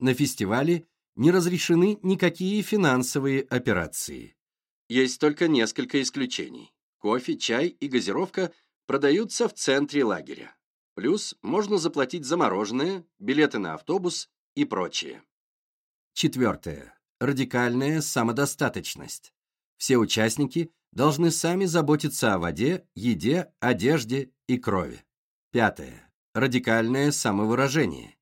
На фестивале не разрешены никакие финансовые операции. Есть только несколько исключений. Кофе, чай и газировка продаются в центре лагеря. Плюс можно заплатить за мороженое, билеты на автобус и прочее. Четвертое. Радикальная самодостаточность. Все участники должны сами заботиться о воде, еде, одежде и крови. Пятое. Радикальное самовыражение.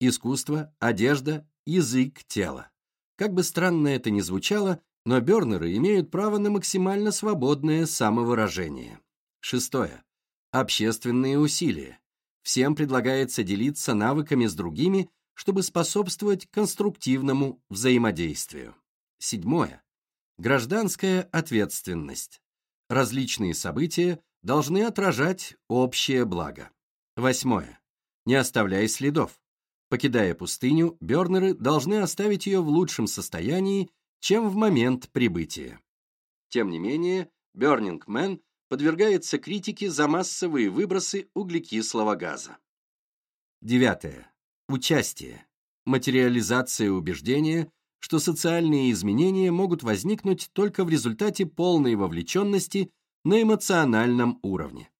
Искусство, одежда, язык, тело. Как бы странно это ни звучало, но бернеры имеют право на максимально свободное самовыражение. Шестое. Общественные усилия. Всем предлагается делиться навыками с другими, чтобы способствовать конструктивному взаимодействию. Седьмое. Гражданская ответственность. Различные события должны отражать общее благо. Восьмое. Не оставляй следов. Покидая пустыню, Бернеры должны оставить ее в лучшем состоянии, чем в момент прибытия. Тем не менее, Burning Man подвергается критике за массовые выбросы углекислого газа. Девятое. Участие. Материализация убеждения, что социальные изменения могут возникнуть только в результате полной вовлеченности на эмоциональном уровне.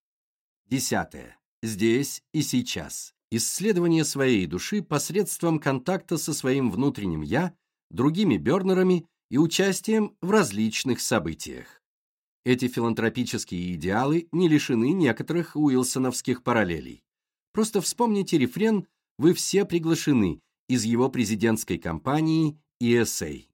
Десятое. Здесь и сейчас. Исследование своей души посредством контакта со своим внутренним «я», другими бернерами и участием в различных событиях. Эти филантропические идеалы не лишены некоторых уилсоновских параллелей. Просто вспомните рефрен «Вы все приглашены» из его президентской кампании ESA.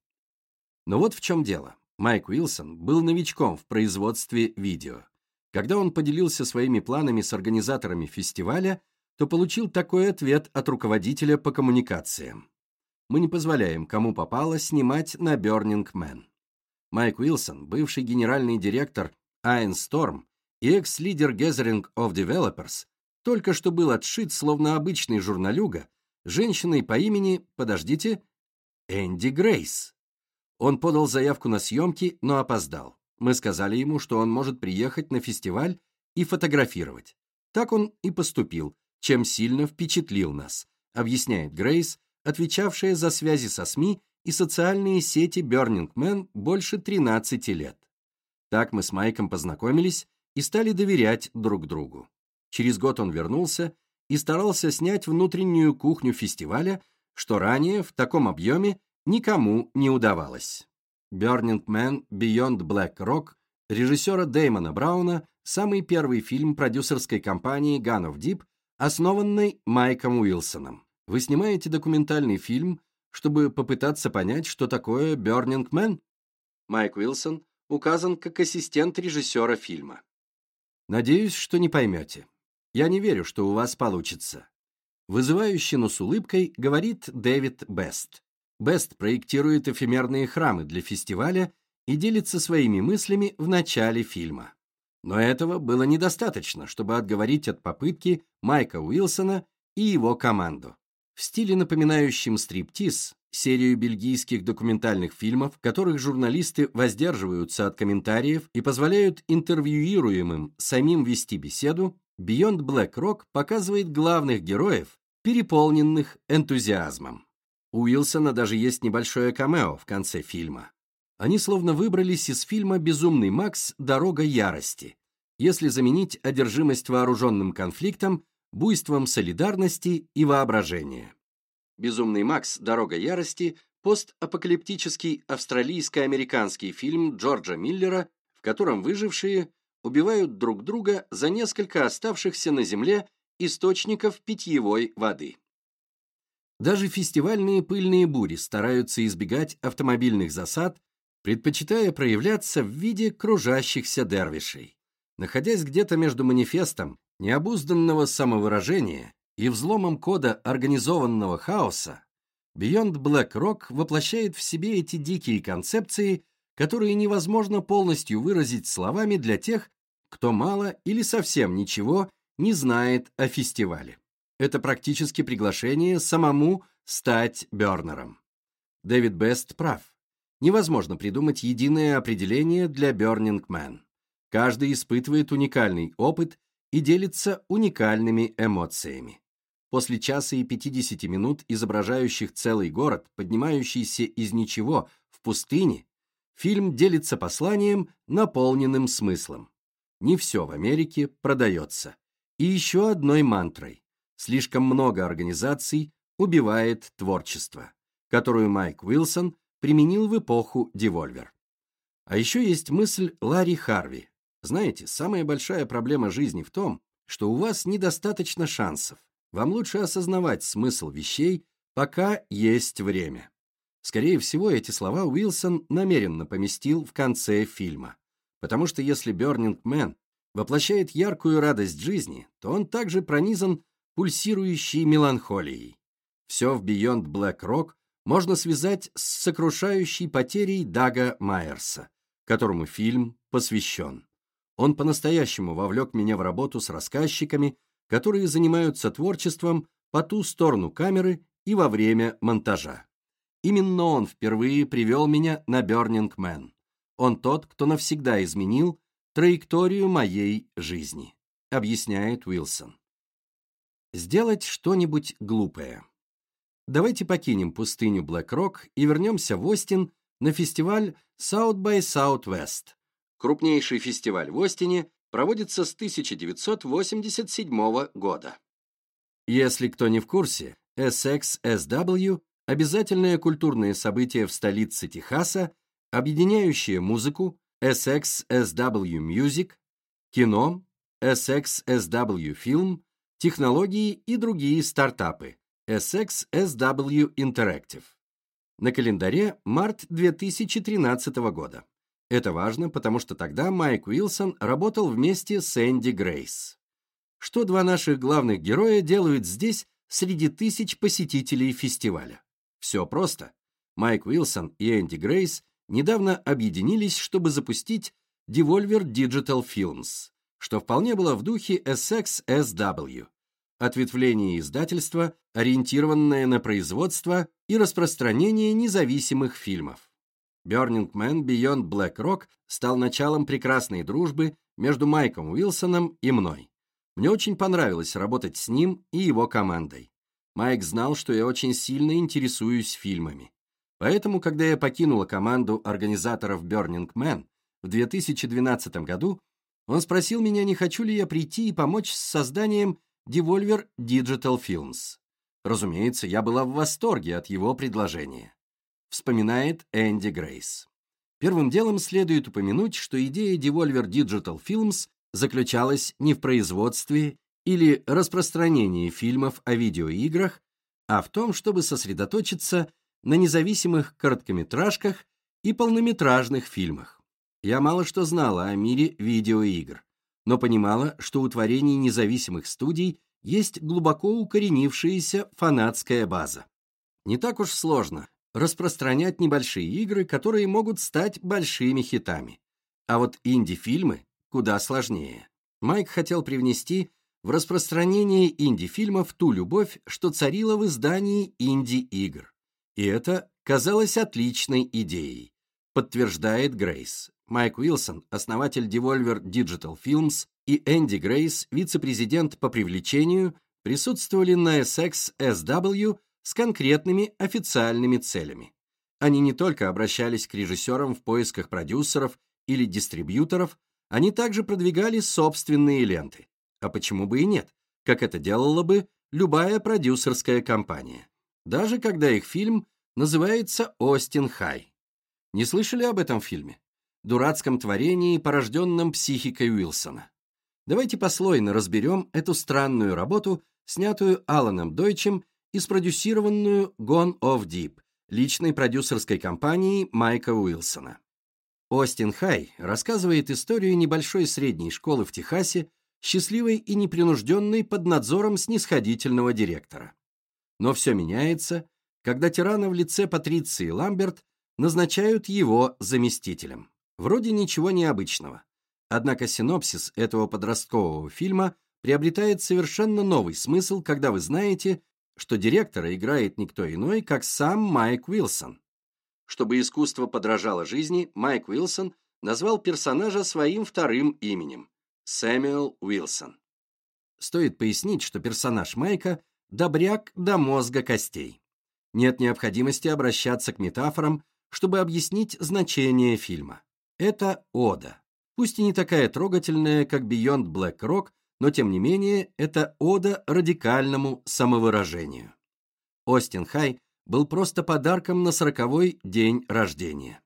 Но вот в чем дело. Майк Уилсон был новичком в производстве видео. Когда он поделился своими планами с организаторами фестиваля, то получил такой ответ от руководителя по коммуникациям. Мы не позволяем, кому попало, снимать на Burning Man. Майк Уилсон, бывший генеральный директор Iron Storm и экс-лидер Gathering of Developers, только что был отшит, словно обычный журналюга, женщиной по имени, подождите, Энди Грейс. Он подал заявку на съемки, но опоздал. Мы сказали ему, что он может приехать на фестиваль и фотографировать. Так он и поступил, чем сильно впечатлил нас. объясняет Грейс, отвечавшая за связи со СМИ и социальные сети Burning Man больше 13 лет. Так мы с Майком познакомились и стали доверять друг другу. Через год он вернулся и старался снять внутреннюю кухню фестиваля, что ранее в таком объеме никому не удавалось. Burning Man Beyond Black Rock режиссера Дэймона Брауна самый первый фильм продюсерской компании Gun of Deep, основанный Майком Уилсоном. Вы снимаете документальный фильм, чтобы попытаться понять, что такое Burning Man? Майк Уилсон указан как ассистент режиссера фильма. Надеюсь, что не поймете. Я не верю, что у вас получится. Вызывающе, но с улыбкой говорит Дэвид Бест. Бест проектирует эфемерные храмы для фестиваля и делится своими мыслями в начале фильма. Но этого было недостаточно, чтобы отговорить от попытки Майка Уилсона и его команду. В стиле, напоминающем стриптиз, серию бельгийских документальных фильмов, в которых журналисты воздерживаются от комментариев и позволяют интервьюируемым самим вести беседу, Beyond Black Rock показывает главных героев, переполненных энтузиазмом. У Уилсона даже есть небольшое камео в конце фильма. Они словно выбрались из фильма «Безумный Макс. Дорога ярости», если заменить одержимость вооруженным конфликтом буйством солидарности и воображения. «Безумный Макс. Дорога ярости» – постапокалиптический австралийско-американский фильм Джорджа Миллера, в котором выжившие убивают друг друга за несколько оставшихся на Земле источников питьевой воды. Даже фестивальные пыльные бури стараются избегать автомобильных засад, предпочитая проявляться в виде кружащихся дервишей. Находясь где-то между манифестом необузданного самовыражения и взломом кода организованного хаоса, Beyond Black Rock воплощает в себе эти дикие концепции, которые невозможно полностью выразить словами для тех, кто мало или совсем ничего не знает о фестивале. Это практически приглашение самому стать Бернером. Дэвид Бест прав. Невозможно придумать единое определение для Burning Man. Каждый испытывает уникальный опыт и делится уникальными эмоциями. После часа и 50 минут, изображающих целый город, поднимающийся из ничего в пустыне, фильм делится посланием, наполненным смыслом не все в Америке продается. И еще одной мантрой. Слишком много организаций убивает творчество, которую Майк Уилсон применил в эпоху Devolver. А еще есть мысль Ларри Харви. Знаете, самая большая проблема жизни в том, что у вас недостаточно шансов. Вам лучше осознавать смысл вещей, пока есть время. Скорее всего, эти слова Уилсон намеренно поместил в конце фильма потому что если Burning Man воплощает яркую радость жизни, то он также пронизан пульсирующей меланхолией. Все в Beyond Black Rock можно связать с сокрушающей потерей Дага Майерса, которому фильм посвящен. Он по-настоящему вовлек меня в работу с рассказчиками, которые занимаются творчеством по ту сторону камеры и во время монтажа. Именно он впервые привел меня на Burning Man. Он тот, кто навсегда изменил траекторию моей жизни, объясняет Уилсон. Сделать что-нибудь глупое. Давайте покинем пустыню Блэк-Рок и вернемся в Остин на фестиваль South by Southwest. Крупнейший фестиваль в Остине проводится с 1987 года. Если кто не в курсе, SXSW – обязательное культурное событие в столице Техаса – объединяющие музыку SXSW Music, кино, SXSW Film, технологии и другие стартапы SXSW Interactive. На календаре март 2013 года. Это важно, потому что тогда Майк Уилсон работал вместе с Энди Грейс. Что два наших главных героя делают здесь среди тысяч посетителей фестиваля? Все просто. Майк Уилсон и Энди Грейс недавно объединились, чтобы запустить Devolver Digital Films, что вполне было в духе SXSW, ответвление издательства, ориентированное на производство и распространение независимых фильмов. Burning Man Beyond Black Rock стал началом прекрасной дружбы между Майком Уилсоном и мной. Мне очень понравилось работать с ним и его командой. Майк знал, что я очень сильно интересуюсь фильмами. Поэтому, когда я покинула команду организаторов Burning Man в 2012 году, он спросил меня, не хочу ли я прийти и помочь с созданием Devolver Digital Films. Разумеется, я была в восторге от его предложения. Вспоминает Энди Грейс. Первым делом следует упомянуть, что идея Devolver Digital Films заключалась не в производстве или распространении фильмов о видеоиграх, а в том, чтобы сосредоточиться на независимых короткометражках и полнометражных фильмах. Я мало что знала о мире видеоигр, но понимала, что у творений независимых студий есть глубоко укоренившаяся фанатская база. Не так уж сложно распространять небольшие игры, которые могут стать большими хитами. А вот инди-фильмы куда сложнее. Майк хотел привнести в распространение инди-фильмов ту любовь, что царила в издании инди-игр. И это казалось отличной идеей, подтверждает Грейс. Майк Уилсон, основатель Devolver Digital Films, и Энди Грейс, вице-президент по привлечению, присутствовали на SXSW с конкретными официальными целями. Они не только обращались к режиссерам в поисках продюсеров или дистрибьюторов, они также продвигали собственные ленты. А почему бы и нет, как это делала бы любая продюсерская компания. Даже когда их фильм называется «Остин Хай». Не слышали об этом фильме? Дурацком творении, порожденном психикой Уилсона. Давайте послойно разберем эту странную работу, снятую Аланом Дойчем и спродюсированную Gone of Deep, личной продюсерской компанией Майка Уилсона. Остин Хай рассказывает историю небольшой средней школы в Техасе, счастливой и непринужденной под надзором снисходительного директора. Но все меняется, когда тирана в лице Патриции Ламберт назначают его заместителем. Вроде ничего необычного. Однако синопсис этого подросткового фильма приобретает совершенно новый смысл, когда вы знаете, что директора играет никто иной, как сам Майк Уилсон. Чтобы искусство подражало жизни, Майк Уилсон назвал персонажа своим вторым именем – Сэмюэл Уилсон. Стоит пояснить, что персонаж Майка – добряк до мозга костей. Нет необходимости обращаться к метафорам, чтобы объяснить значение фильма. Это ода. Пусть и не такая трогательная, как Beyond Black Rock, но тем не менее это ода радикальному самовыражению. Остин Хай был просто подарком на сороковой день рождения.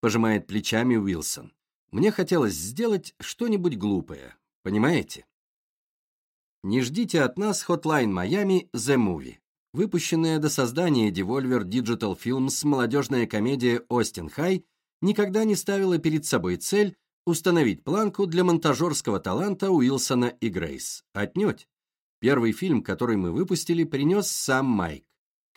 Пожимает плечами Уилсон. Мне хотелось сделать что-нибудь глупое, понимаете? Не ждите от нас Hotline Miami The Movie. Выпущенная до создания Devolver Digital Films молодежная комедия «Остин Хай» никогда не ставила перед собой цель установить планку для монтажерского таланта Уилсона и Грейс. Отнюдь. Первый фильм, который мы выпустили, принес сам Майк.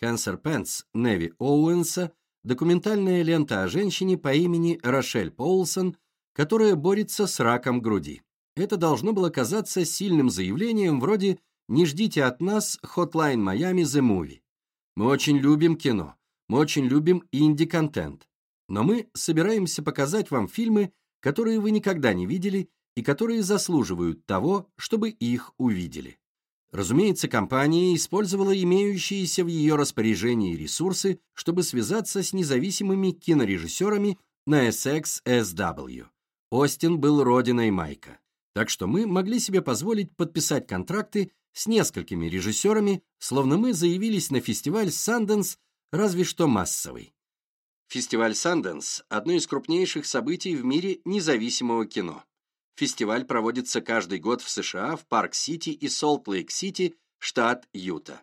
«Cancer Pants» Неви Оуэнса, документальная лента о женщине по имени Рошель Поулсон, которая борется с раком груди. Это должно было казаться сильным заявлением вроде «Не ждите от нас Hotline Miami The Movie». Мы очень любим кино, мы очень любим инди-контент, но мы собираемся показать вам фильмы, которые вы никогда не видели и которые заслуживают того, чтобы их увидели. Разумеется, компания использовала имеющиеся в ее распоряжении ресурсы, чтобы связаться с независимыми кинорежиссерами на SXSW. Остин был родиной Майка. Так что мы могли себе позволить подписать контракты с несколькими режиссерами, словно мы заявились на фестиваль Sundance, разве что массовый. Фестиваль Санденс – одно из крупнейших событий в мире независимого кино. Фестиваль проводится каждый год в США, в Парк-Сити и Солт-Лейк-Сити, штат Юта.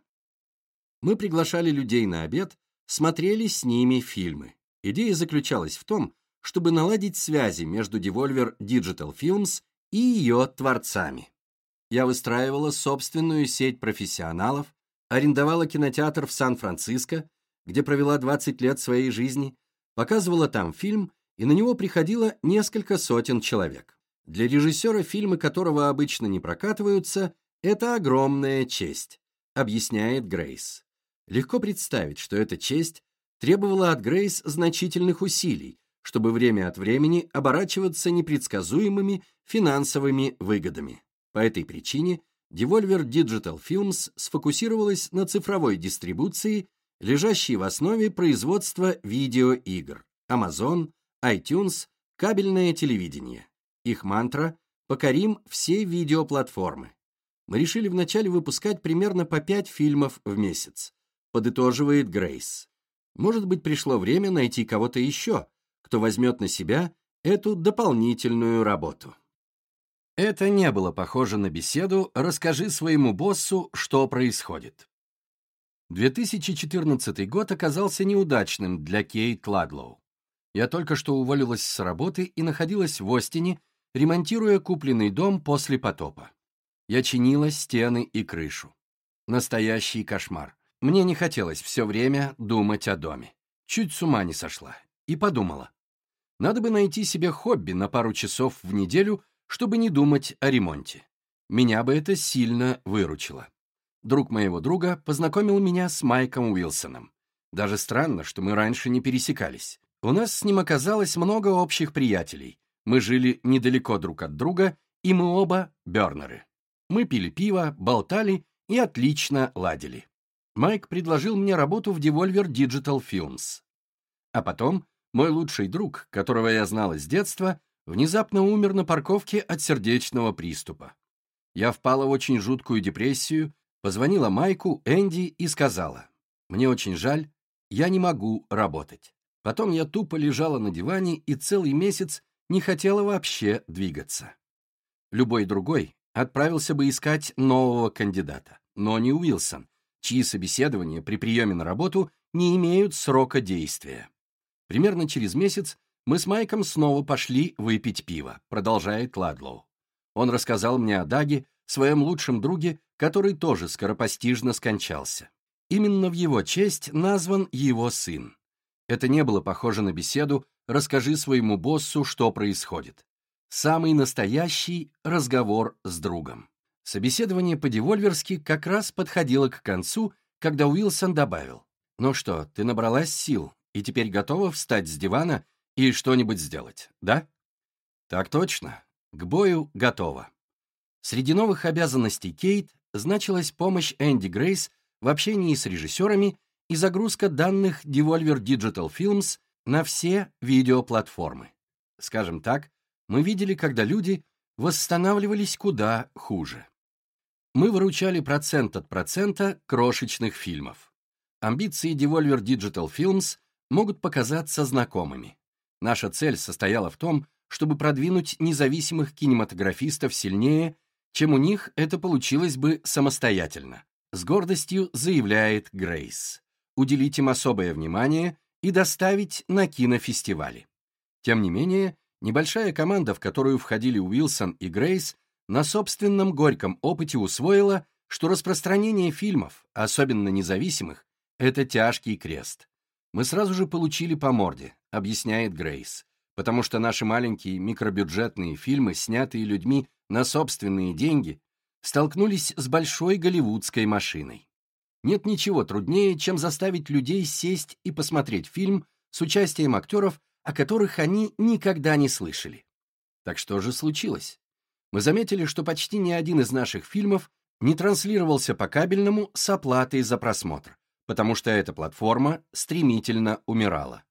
Мы приглашали людей на обед, смотрели с ними фильмы. Идея заключалась в том, чтобы наладить связи между Devolver Digital Films и ее творцами. Я выстраивала собственную сеть профессионалов, арендовала кинотеатр в Сан-Франциско, где провела 20 лет своей жизни, показывала там фильм, и на него приходило несколько сотен человек. Для режиссера, фильмы которого обычно не прокатываются, это огромная честь, объясняет Грейс. Легко представить, что эта честь требовала от Грейс значительных усилий, чтобы время от времени оборачиваться непредсказуемыми финансовыми выгодами. По этой причине Devolver Digital Films сфокусировалась на цифровой дистрибуции, лежащей в основе производства видеоигр, Amazon, iTunes, кабельное телевидение. Их мантра «Покорим все видеоплатформы». Мы решили вначале выпускать примерно по 5 фильмов в месяц, подытоживает Грейс. Может быть, пришло время найти кого-то еще, кто возьмет на себя эту дополнительную работу. Это не было похоже на беседу «Расскажи своему боссу, что происходит». 2014 год оказался неудачным для Кейт Ладлоу. Я только что уволилась с работы и находилась в Остине, ремонтируя купленный дом после потопа. Я чинила стены и крышу. Настоящий кошмар. Мне не хотелось все время думать о доме. Чуть с ума не сошла. И подумала. Надо бы найти себе хобби на пару часов в неделю, чтобы не думать о ремонте. Меня бы это сильно выручило. Друг моего друга познакомил меня с Майком Уилсоном. Даже странно, что мы раньше не пересекались. У нас с ним оказалось много общих приятелей. Мы жили недалеко друг от друга, и мы оба бернеры. Мы пили пиво, болтали и отлично ладили. Майк предложил мне работу в Devolver Digital Films. А потом мой лучший друг, которого я знала с детства, внезапно умер на парковке от сердечного приступа. Я впала в очень жуткую депрессию, позвонила Майку, Энди и сказала, «Мне очень жаль, я не могу работать». Потом я тупо лежала на диване и целый месяц не хотела вообще двигаться. Любой другой отправился бы искать нового кандидата, но не Уилсон, чьи собеседования при приеме на работу не имеют срока действия. Примерно через месяц мы с Майком снова пошли выпить пиво, продолжает Ладлоу. Он рассказал мне о Даге, своем лучшем друге, который тоже скоропостижно скончался. Именно в его честь назван его сын. Это не было похоже на беседу «расскажи своему боссу, что происходит». Самый настоящий разговор с другом. Собеседование по-девольверски как раз подходило к концу, когда Уилсон добавил. «Ну что, ты набралась сил и теперь готова встать с дивана и что-нибудь сделать, да?» «Так точно. К бою готова». Среди новых обязанностей Кейт значилась помощь Энди Грейс в общении с режиссерами и загрузка данных Devolver Digital Films на все видеоплатформы. Скажем так, мы видели, когда люди восстанавливались куда хуже. Мы выручали процент от процента крошечных фильмов. Амбиции Devolver Digital Films могут показаться знакомыми. Наша цель состояла в том, чтобы продвинуть независимых кинематографистов сильнее, чем у них это получилось бы самостоятельно, с гордостью заявляет Грейс уделить им особое внимание и доставить на кинофестивали. Тем не менее, небольшая команда, в которую входили Уилсон и Грейс, на собственном горьком опыте усвоила, что распространение фильмов, особенно независимых, это тяжкий крест. Мы сразу же получили по морде, объясняет Грейс, потому что наши маленькие микробюджетные фильмы, снятые людьми на собственные деньги, столкнулись с большой голливудской машиной. Нет ничего труднее, чем заставить людей сесть и посмотреть фильм с участием актеров, о которых они никогда не слышали. Так что же случилось? Мы заметили, что почти ни один из наших фильмов не транслировался по кабельному с оплатой за просмотр, потому что эта платформа стремительно умирала.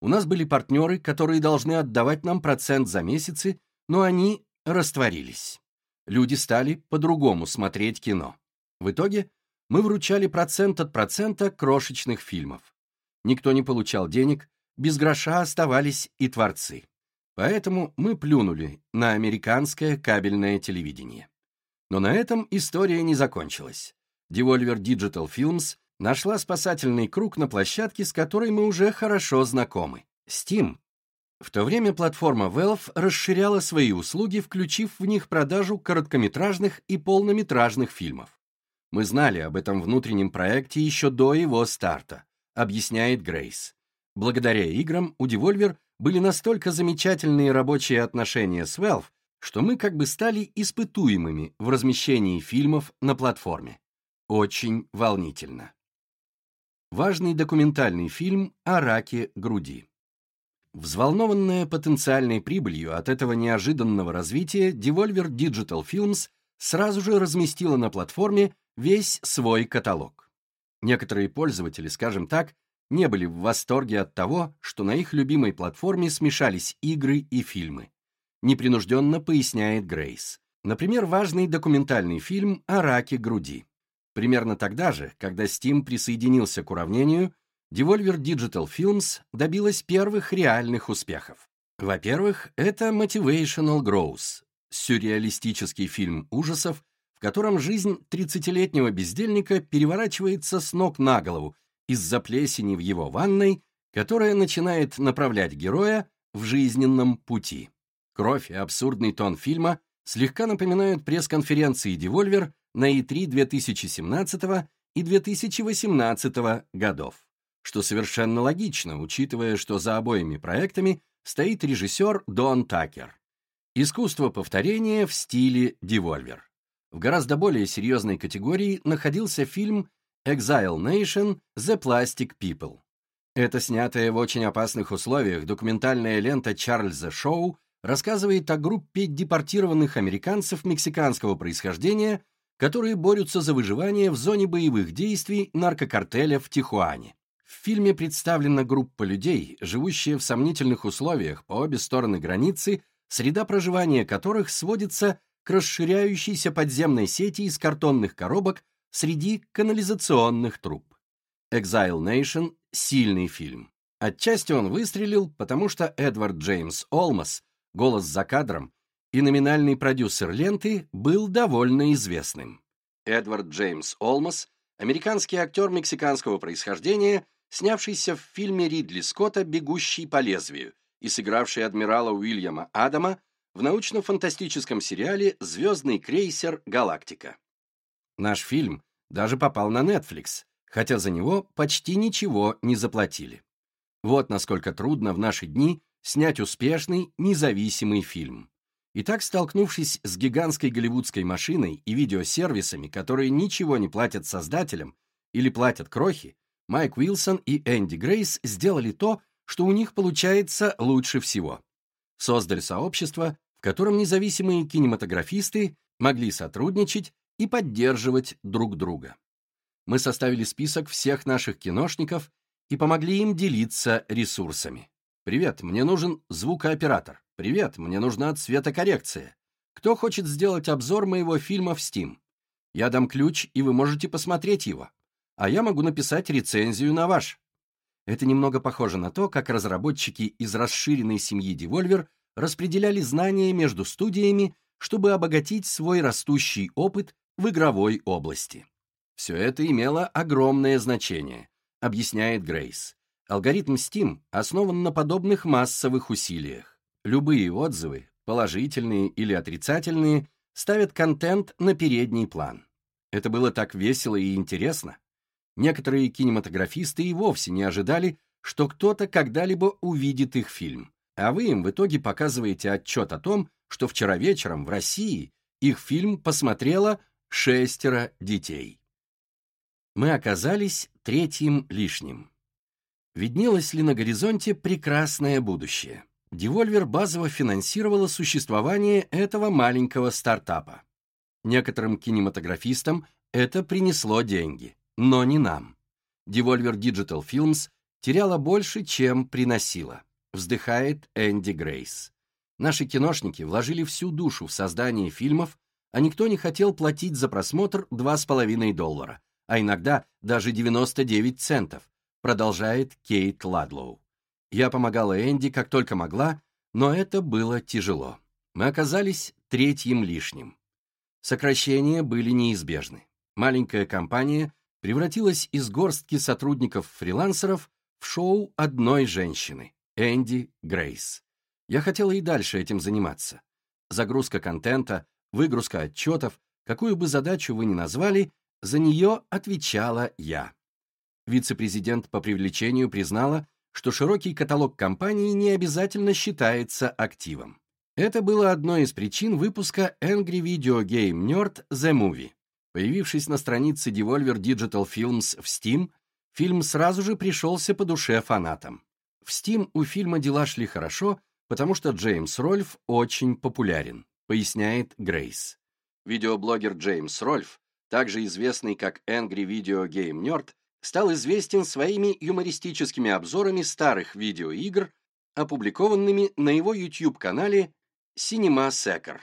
У нас были партнеры, которые должны отдавать нам процент за месяцы, но они растворились. Люди стали по-другому смотреть кино. В итоге мы вручали процент от процента крошечных фильмов. Никто не получал денег, без гроша оставались и творцы. Поэтому мы плюнули на американское кабельное телевидение. Но на этом история не закончилась. Devolver Digital Films нашла спасательный круг на площадке, с которой мы уже хорошо знакомы — Steam. В то время платформа Valve расширяла свои услуги, включив в них продажу короткометражных и полнометражных фильмов. Мы знали об этом внутреннем проекте еще до его старта, объясняет Грейс. Благодаря играм у Devolver были настолько замечательные рабочие отношения с Valve, что мы как бы стали испытуемыми в размещении фильмов на платформе. Очень волнительно. Важный документальный фильм о раке груди. Взволнованная потенциальной прибылью от этого неожиданного развития, Devolver Digital Films сразу же разместила на платформе весь свой каталог. Некоторые пользователи, скажем так, не были в восторге от того, что на их любимой платформе смешались игры и фильмы. Непринужденно поясняет Грейс. Например, важный документальный фильм о раке груди. Примерно тогда же, когда Steam присоединился к уравнению, Devolver Digital Films добилась первых реальных успехов. Во-первых, это Motivational Growth, сюрреалистический фильм ужасов, в котором жизнь 30-летнего бездельника переворачивается с ног на голову из-за плесени в его ванной, которая начинает направлять героя в жизненном пути. Кровь и абсурдный тон фильма слегка напоминают пресс-конференции Devolver на E3 2017 и 2018 годов, что совершенно логично, учитывая, что за обоими проектами стоит режиссер Дон Такер. Искусство повторения в стиле Devolver. В гораздо более серьезной категории находился фильм Exile Nation The Plastic People. Это снятая в очень опасных условиях документальная лента Чарльза Шоу рассказывает о группе депортированных американцев мексиканского происхождения, которые борются за выживание в зоне боевых действий наркокартеля в Тихуане. В фильме представлена группа людей, живущая в сомнительных условиях по обе стороны границы, среда проживания которых сводится к расширяющейся подземной сети из картонных коробок среди канализационных труб. Exile Nation — сильный фильм. Отчасти он выстрелил, потому что Эдвард Джеймс Олмас, голос за кадром, и номинальный продюсер ленты был довольно известным. Эдвард Джеймс Олмас — американский актер мексиканского происхождения, снявшийся в фильме Ридли Скотта «Бегущий по лезвию» и сыгравший адмирала Уильяма Адама в научно-фантастическом сериале «Звездный крейсер Галактика». Наш фильм даже попал на Netflix, хотя за него почти ничего не заплатили. Вот насколько трудно в наши дни снять успешный, независимый фильм. Итак, столкнувшись с гигантской голливудской машиной и видеосервисами, которые ничего не платят создателям или платят крохи, Майк Уилсон и Энди Грейс сделали то, что у них получается лучше всего. Создали сообщество, в котором независимые кинематографисты могли сотрудничать и поддерживать друг друга. Мы составили список всех наших киношников и помогли им делиться ресурсами. «Привет, мне нужен звукооператор. Привет, мне нужна цветокоррекция. Кто хочет сделать обзор моего фильма в Steam? Я дам ключ, и вы можете посмотреть его. А я могу написать рецензию на ваш». Это немного похоже на то, как разработчики из расширенной семьи Devolver распределяли знания между студиями, чтобы обогатить свой растущий опыт в игровой области. Все это имело огромное значение, объясняет Грейс. Алгоритм Steam основан на подобных массовых усилиях. Любые отзывы, положительные или отрицательные, ставят контент на передний план. Это было так весело и интересно. Некоторые кинематографисты и вовсе не ожидали, что кто-то когда-либо увидит их фильм. А вы им в итоге показываете отчет о том, что вчера вечером в России их фильм посмотрело шестеро детей. Мы оказались третьим лишним. Виднелось ли на горизонте прекрасное будущее? Devolver базово финансировала существование этого маленького стартапа. Некоторым кинематографистам это принесло деньги, но не нам. Devolver Digital Films теряла больше, чем приносила, вздыхает Энди Грейс. Наши киношники вложили всю душу в создание фильмов, а никто не хотел платить за просмотр 2,5 доллара, а иногда даже 99 центов, продолжает Кейт Ладлоу. Я помогала Энди как только могла, но это было тяжело. Мы оказались третьим лишним. Сокращения были неизбежны. Маленькая компания превратилась из горстки сотрудников-фрилансеров в шоу одной женщины, Энди Грейс. Я хотела и дальше этим заниматься. Загрузка контента, выгрузка отчетов, какую бы задачу вы ни назвали, за нее отвечала я. Вице-президент по привлечению признала, что широкий каталог компании не обязательно считается активом. Это было одной из причин выпуска Angry Video Game Nerd The Movie. Появившись на странице Devolver Digital Films в Steam, фильм сразу же пришелся по душе фанатам. В Steam у фильма дела шли хорошо, потому что Джеймс Рольф очень популярен, поясняет Грейс. Видеоблогер Джеймс Рольф, также известный как Angry Video Game Nerd, стал известен своими юмористическими обзорами старых видеоигр, опубликованными на его YouTube-канале Cinema Secker.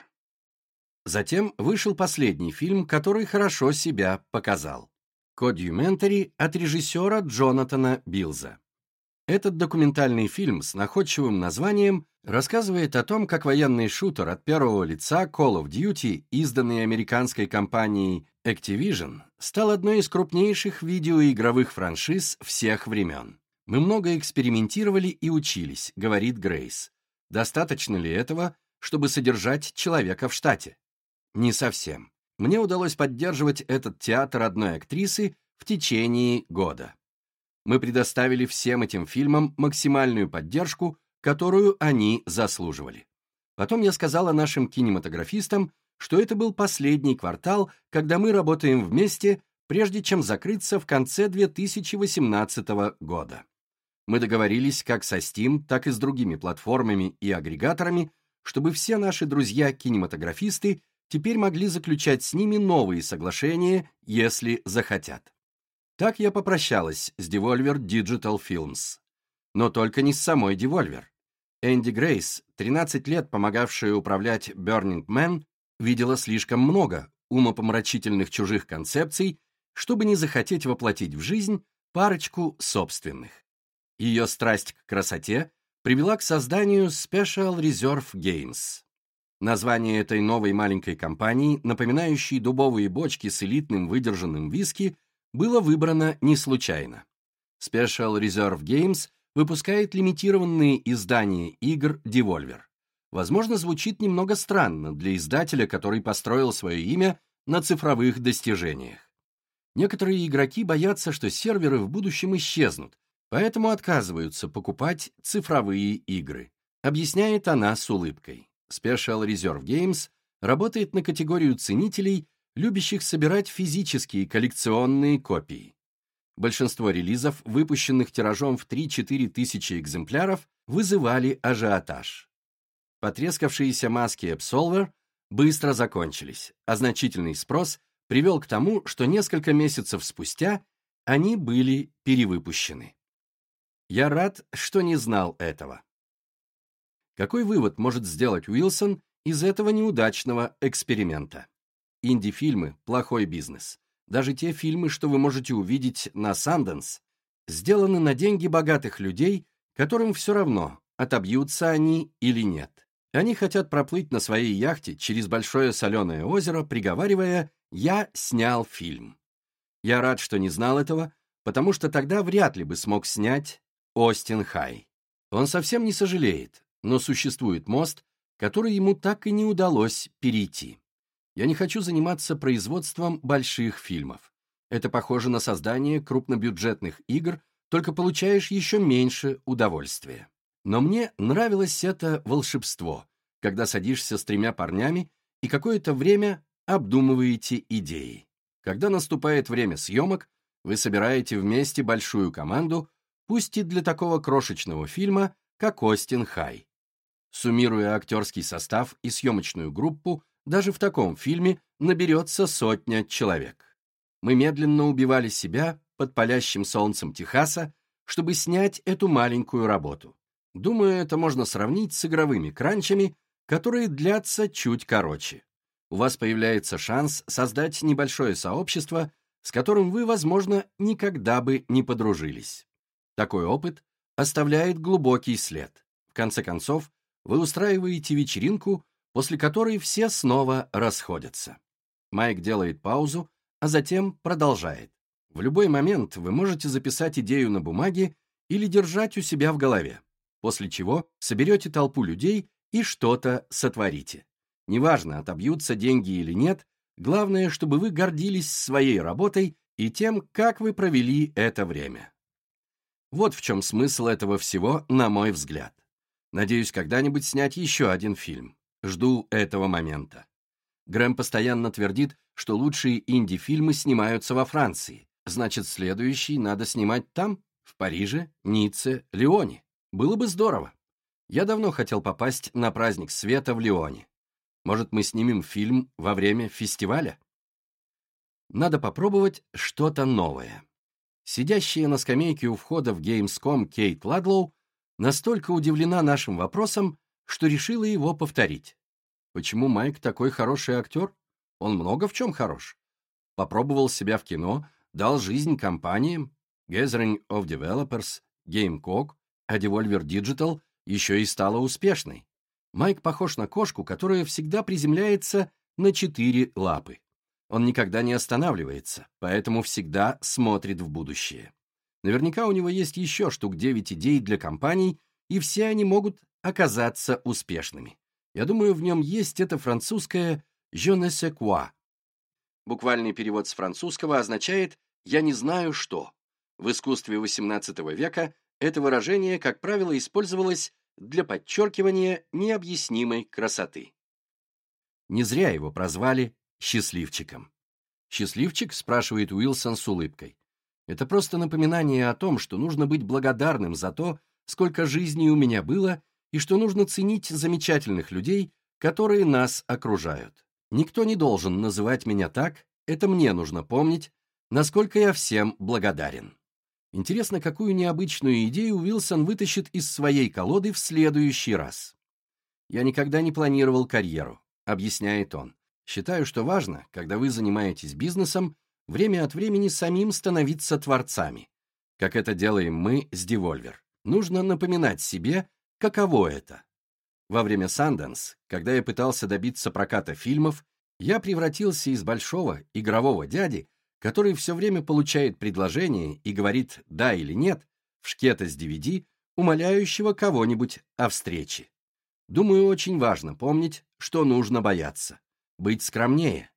Затем вышел последний фильм, который хорошо себя показал. Кодюментари от режиссера Джонатана Билза. Этот документальный фильм с находчивым названием рассказывает о том, как военный шутер от первого лица Call of Duty, изданный американской компанией Activision, стал одной из крупнейших видеоигровых франшиз всех времен. «Мы много экспериментировали и учились», — говорит Грейс. «Достаточно ли этого, чтобы содержать человека в штате?» Не совсем. Мне удалось поддерживать этот театр одной актрисы в течение года. Мы предоставили всем этим фильмам максимальную поддержку, которую они заслуживали. Потом я сказала нашим кинематографистам, что это был последний квартал, когда мы работаем вместе, прежде чем закрыться в конце 2018 года. Мы договорились как со Steam, так и с другими платформами и агрегаторами, чтобы все наши друзья-кинематографисты теперь могли заключать с ними новые соглашения, если захотят. Так я попрощалась с Devolver Digital Films. Но только не с самой Devolver. Энди Грейс, 13 лет помогавшая управлять Burning Man, видела слишком много умопомрачительных чужих концепций, чтобы не захотеть воплотить в жизнь парочку собственных. Ее страсть к красоте привела к созданию Special Reserve Games. Название этой новой маленькой компании, напоминающей дубовые бочки с элитным выдержанным виски, было выбрано не случайно. Special Reserve Games выпускает лимитированные издания игр Devolver. Возможно, звучит немного странно для издателя, который построил свое имя на цифровых достижениях. Некоторые игроки боятся, что серверы в будущем исчезнут, поэтому отказываются покупать цифровые игры, объясняет она с улыбкой. Special Reserve Games работает на категорию ценителей, любящих собирать физические коллекционные копии. Большинство релизов, выпущенных тиражом в 3-4 тысячи экземпляров, вызывали ажиотаж. Потрескавшиеся маски Absolver быстро закончились, а значительный спрос привел к тому, что несколько месяцев спустя они были перевыпущены. Я рад, что не знал этого. Какой вывод может сделать Уилсон из этого неудачного эксперимента? Инди-фильмы – плохой бизнес. Даже те фильмы, что вы можете увидеть на Sundance, сделаны на деньги богатых людей, которым все равно, отобьются они или нет. Они хотят проплыть на своей яхте через большое соленое озеро, приговаривая «Я снял фильм». Я рад, что не знал этого, потому что тогда вряд ли бы смог снять Остин Хай. Он совсем не сожалеет, но существует мост, который ему так и не удалось перейти. Я не хочу заниматься производством больших фильмов. Это похоже на создание крупнобюджетных игр, только получаешь еще меньше удовольствия. Но мне нравилось это волшебство, когда садишься с тремя парнями и какое-то время обдумываете идеи. Когда наступает время съемок, вы собираете вместе большую команду, пусть и для такого крошечного фильма, как «Остин Хай». Суммируя актерский состав и съемочную группу, даже в таком фильме наберется сотня человек. Мы медленно убивали себя под палящим солнцем Техаса, чтобы снять эту маленькую работу. Думаю, это можно сравнить с игровыми кранчами, которые длятся чуть короче. У вас появляется шанс создать небольшое сообщество, с которым вы, возможно, никогда бы не подружились. Такой опыт оставляет глубокий след. В конце концов, вы устраиваете вечеринку, после которой все снова расходятся. Майк делает паузу, а затем продолжает. В любой момент вы можете записать идею на бумаге или держать у себя в голове, после чего соберете толпу людей и что-то сотворите. Неважно, отобьются деньги или нет, главное, чтобы вы гордились своей работой и тем, как вы провели это время. Вот в чем смысл этого всего, на мой взгляд. Надеюсь когда-нибудь снять еще один фильм. Жду этого момента. Грэм постоянно твердит, что лучшие инди-фильмы снимаются во Франции. Значит, следующий надо снимать там, в Париже, Ницце, Лионе. Было бы здорово. Я давно хотел попасть на праздник света в Лионе. Может, мы снимем фильм во время фестиваля? Надо попробовать что-то новое. Сидящая на скамейке у входа в Gamescom Кейт Ладлоу настолько удивлена нашим вопросом, что решила его повторить. Почему Майк такой хороший актер? Он много в чем хорош. Попробовал себя в кино, дал жизнь компаниям Gathering of Developers, Gamecock, а Devolver Digital еще и стала успешной. Майк похож на кошку, которая всегда приземляется на четыре лапы. Он никогда не останавливается, поэтому всегда смотрит в будущее. Наверняка у него есть еще штук 9 идей для компаний, и все они могут оказаться успешными. Я думаю, в нем есть это французское «je ne sais quoi». Буквальный перевод с французского означает «я не знаю что». В искусстве XVIII века это выражение, как правило, использовалось для подчеркивания необъяснимой красоты. Не зря его прозвали «счастливчиком». «Счастливчик?» — спрашивает Уилсон с улыбкой. Это просто напоминание о том, что нужно быть благодарным за то, сколько жизней у меня было, и что нужно ценить замечательных людей, которые нас окружают. Никто не должен называть меня так, это мне нужно помнить, насколько я всем благодарен. Интересно, какую необычную идею Уилсон вытащит из своей колоды в следующий раз. «Я никогда не планировал карьеру», — объясняет он. «Считаю, что важно, когда вы занимаетесь бизнесом, время от времени самим становиться творцами, как это делаем мы с Devolver. Нужно напоминать себе, каково это. Во время Sundance, когда я пытался добиться проката фильмов, я превратился из большого игрового дяди который все время получает предложение и говорит «да» или «нет» в шкета с DVD, умоляющего кого-нибудь о встрече. Думаю, очень важно помнить, что нужно бояться. Быть скромнее.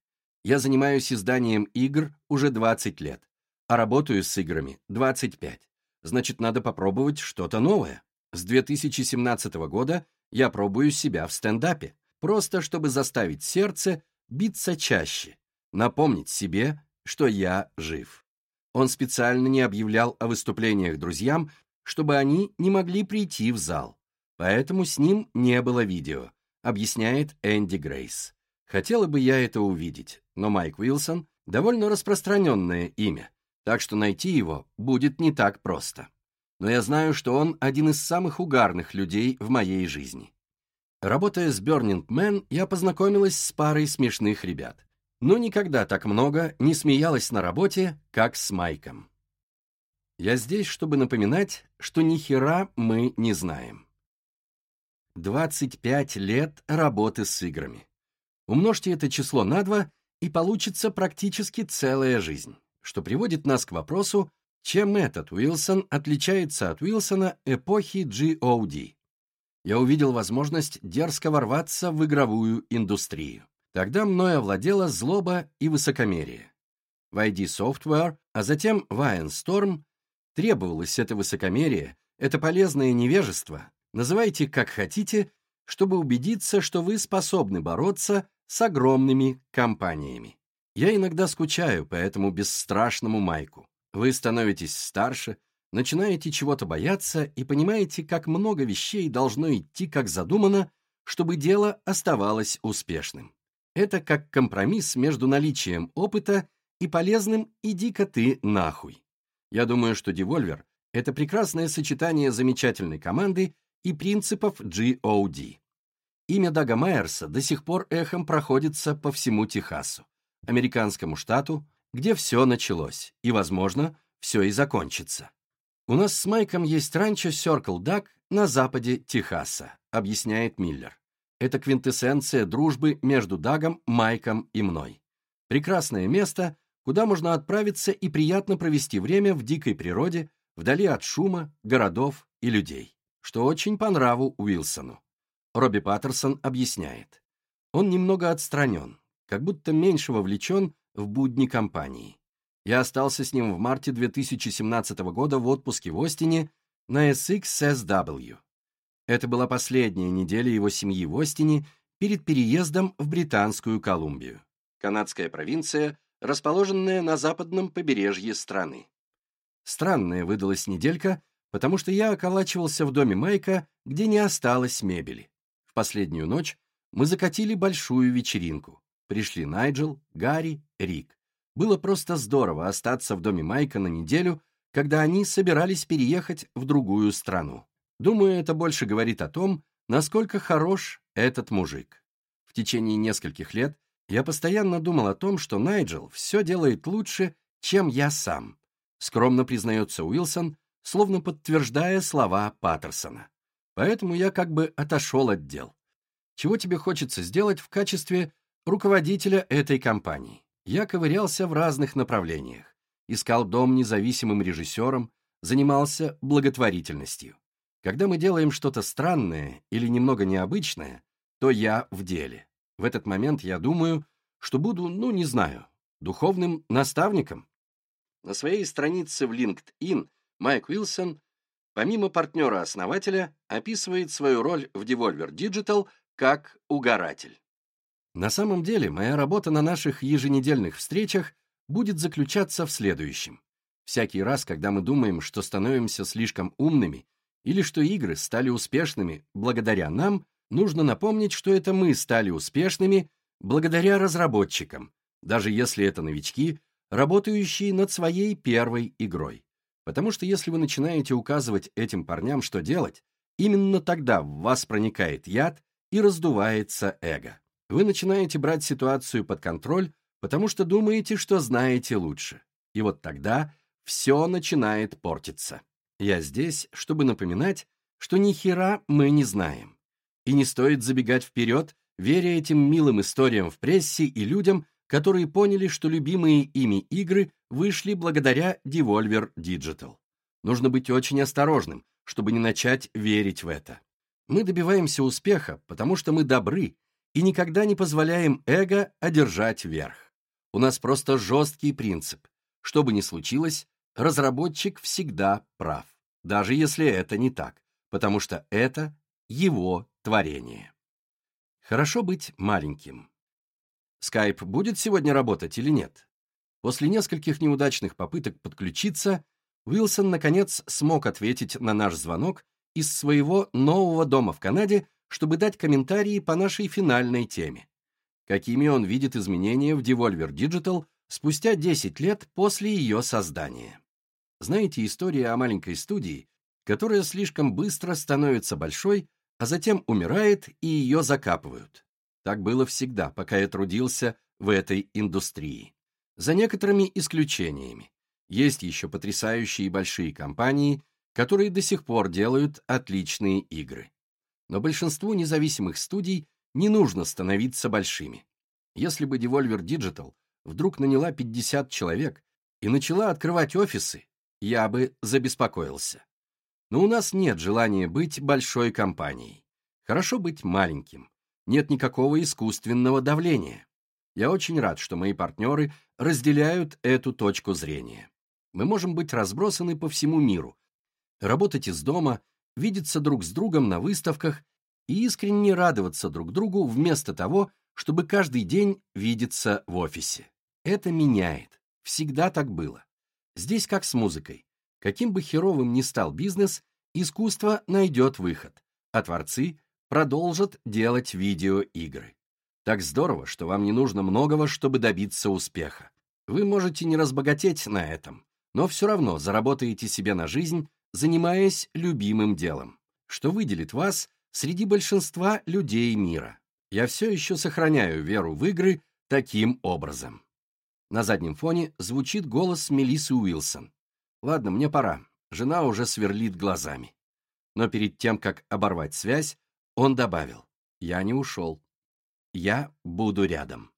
Я занимаюсь изданием игр уже 20 лет, а работаю с играми 25. Значит, надо попробовать что-то новое. С 2017 года я пробую себя в стендапе, просто чтобы заставить сердце биться чаще, напомнить себе, что я жив. Он специально не объявлял о выступлениях друзьям, чтобы они не могли прийти в зал. Поэтому с ним не было видео, объясняет Энди Грейс. Хотела бы я это увидеть, но Майк Уилсон — довольно распространенное имя, так что найти его будет не так просто. Но я знаю, что он один из самых угарных людей в моей жизни. Работая с Burning Man, я познакомилась с парой смешных ребят но никогда так много не смеялась на работе, как с Майком. Я здесь, чтобы напоминать, что ни хера мы не знаем. 25 лет работы с играми. Умножьте это число на 2, и получится практически целая жизнь, что приводит нас к вопросу, чем этот Уилсон отличается от Уилсона эпохи GOD. Я увидел возможность дерзко ворваться в игровую индустрию. Тогда мной овладела злоба и высокомерие. В ID Software, а затем в Storm требовалось это высокомерие, это полезное невежество, называйте как хотите, чтобы убедиться, что вы способны бороться с огромными компаниями. Я иногда скучаю по этому бесстрашному Майку. Вы становитесь старше, начинаете чего-то бояться и понимаете, как много вещей должно идти как задумано, чтобы дело оставалось успешным. Это как компромисс между наличием опыта и полезным «иди-ка ты нахуй». Я думаю, что Devolver — это прекрасное сочетание замечательной команды и принципов GOD. Имя Дага Майерса до сих пор эхом проходится по всему Техасу, американскому штату, где все началось, и, возможно, все и закончится. У нас с Майком есть ранчо Circle Duck на западе Техаса, объясняет Миллер. Это квинтэссенция дружбы между Дагом, Майком и мной. Прекрасное место, куда можно отправиться и приятно провести время в дикой природе, вдали от шума, городов и людей, что очень по нраву Уилсону. Робби Паттерсон объясняет. Он немного отстранен, как будто меньше вовлечен в будни компании. Я остался с ним в марте 2017 года в отпуске в Остине на SXSW. Это была последняя неделя его семьи в Остине перед переездом в Британскую Колумбию. Канадская провинция, расположенная на западном побережье страны. Странная выдалась неделька, потому что я околачивался в доме Майка, где не осталось мебели. В последнюю ночь Мы закатили большую вечеринку. Пришли Найджел, Гарри, Рик. Было просто здорово остаться в доме Майка на неделю, когда они собирались переехать в другую страну. Думаю, это больше говорит о том, насколько хорош этот мужик. В течение нескольких лет я постоянно думал о том, что Найджел все делает лучше, чем я сам. Скромно признается Уилсон, словно подтверждая слова Паттерсона. Поэтому я как бы отошел от дел. Чего тебе хочется сделать в качестве руководителя этой компании? Я ковырялся в разных направлениях. Искал дом независимым режиссером, занимался благотворительностью. Когда мы делаем что-то странное или немного необычное, то я в деле. В этот момент я думаю, что буду, ну, не знаю, духовным наставником. На своей странице в LinkedIn Майк Уилсон, помимо партнера-основателя, описывает свою роль в Devolver Digital как угоратель. На самом деле, моя работа на наших еженедельных встречах будет заключаться в следующем. Всякий раз, когда мы думаем, что становимся слишком умными или что игры стали успешными благодаря нам, нужно напомнить, что это мы стали успешными благодаря разработчикам, даже если это новички, работающие над своей первой игрой. Потому что если вы начинаете указывать этим парням, что делать, именно тогда в вас проникает яд и раздувается эго. Вы начинаете брать ситуацию под контроль, потому что думаете, что знаете лучше. И вот тогда все начинает портиться. Я здесь, чтобы напоминать, что ни хера мы не знаем. И не стоит забегать вперед, веря этим милым историям в прессе и людям, которые поняли, что любимые ими игры вышли благодаря Devolver Digital. Нужно быть очень осторожным, чтобы не начать верить в это. Мы добиваемся успеха, потому что мы добры и никогда не позволяем эго одержать верх. У нас просто жесткий принцип. Что бы ни случилось, разработчик всегда прав, даже если это не так, потому что это его творение. Хорошо быть маленьким. Скайп будет сегодня работать или нет? После нескольких неудачных попыток подключиться, Уилсон, наконец, смог ответить на наш звонок из своего нового дома в Канаде, чтобы дать комментарии по нашей финальной теме. Какими он видит изменения в Devolver Digital спустя 10 лет после ее создания. Знаете историю о маленькой студии, которая слишком быстро становится большой, а затем умирает и ее закапывают. Так было всегда, пока я трудился в этой индустрии. За некоторыми исключениями. Есть еще потрясающие большие компании, которые до сих пор делают отличные игры. Но большинству независимых студий не нужно становиться большими. Если бы Devolver Digital вдруг наняла 50 человек и начала открывать офисы, я бы забеспокоился. Но у нас нет желания быть большой компанией. Хорошо быть маленьким. Нет никакого искусственного давления. Я очень рад, что мои партнеры разделяют эту точку зрения. Мы можем быть разбросаны по всему миру, работать из дома, видеться друг с другом на выставках и искренне радоваться друг другу вместо того, чтобы каждый день видеться в офисе. Это меняет. Всегда так было. Здесь как с музыкой. Каким бы херовым ни стал бизнес, искусство найдет выход, а творцы продолжат делать видеоигры. Так здорово, что вам не нужно многого, чтобы добиться успеха. Вы можете не разбогатеть на этом, но все равно заработаете себе на жизнь, занимаясь любимым делом, что выделит вас среди большинства людей мира. Я все еще сохраняю веру в игры таким образом. На заднем фоне звучит голос Мелисы Уилсон. Ладно, мне пора. Жена уже сверлит глазами. Но перед тем, как оборвать связь, он добавил. Я не ушел. Я буду рядом.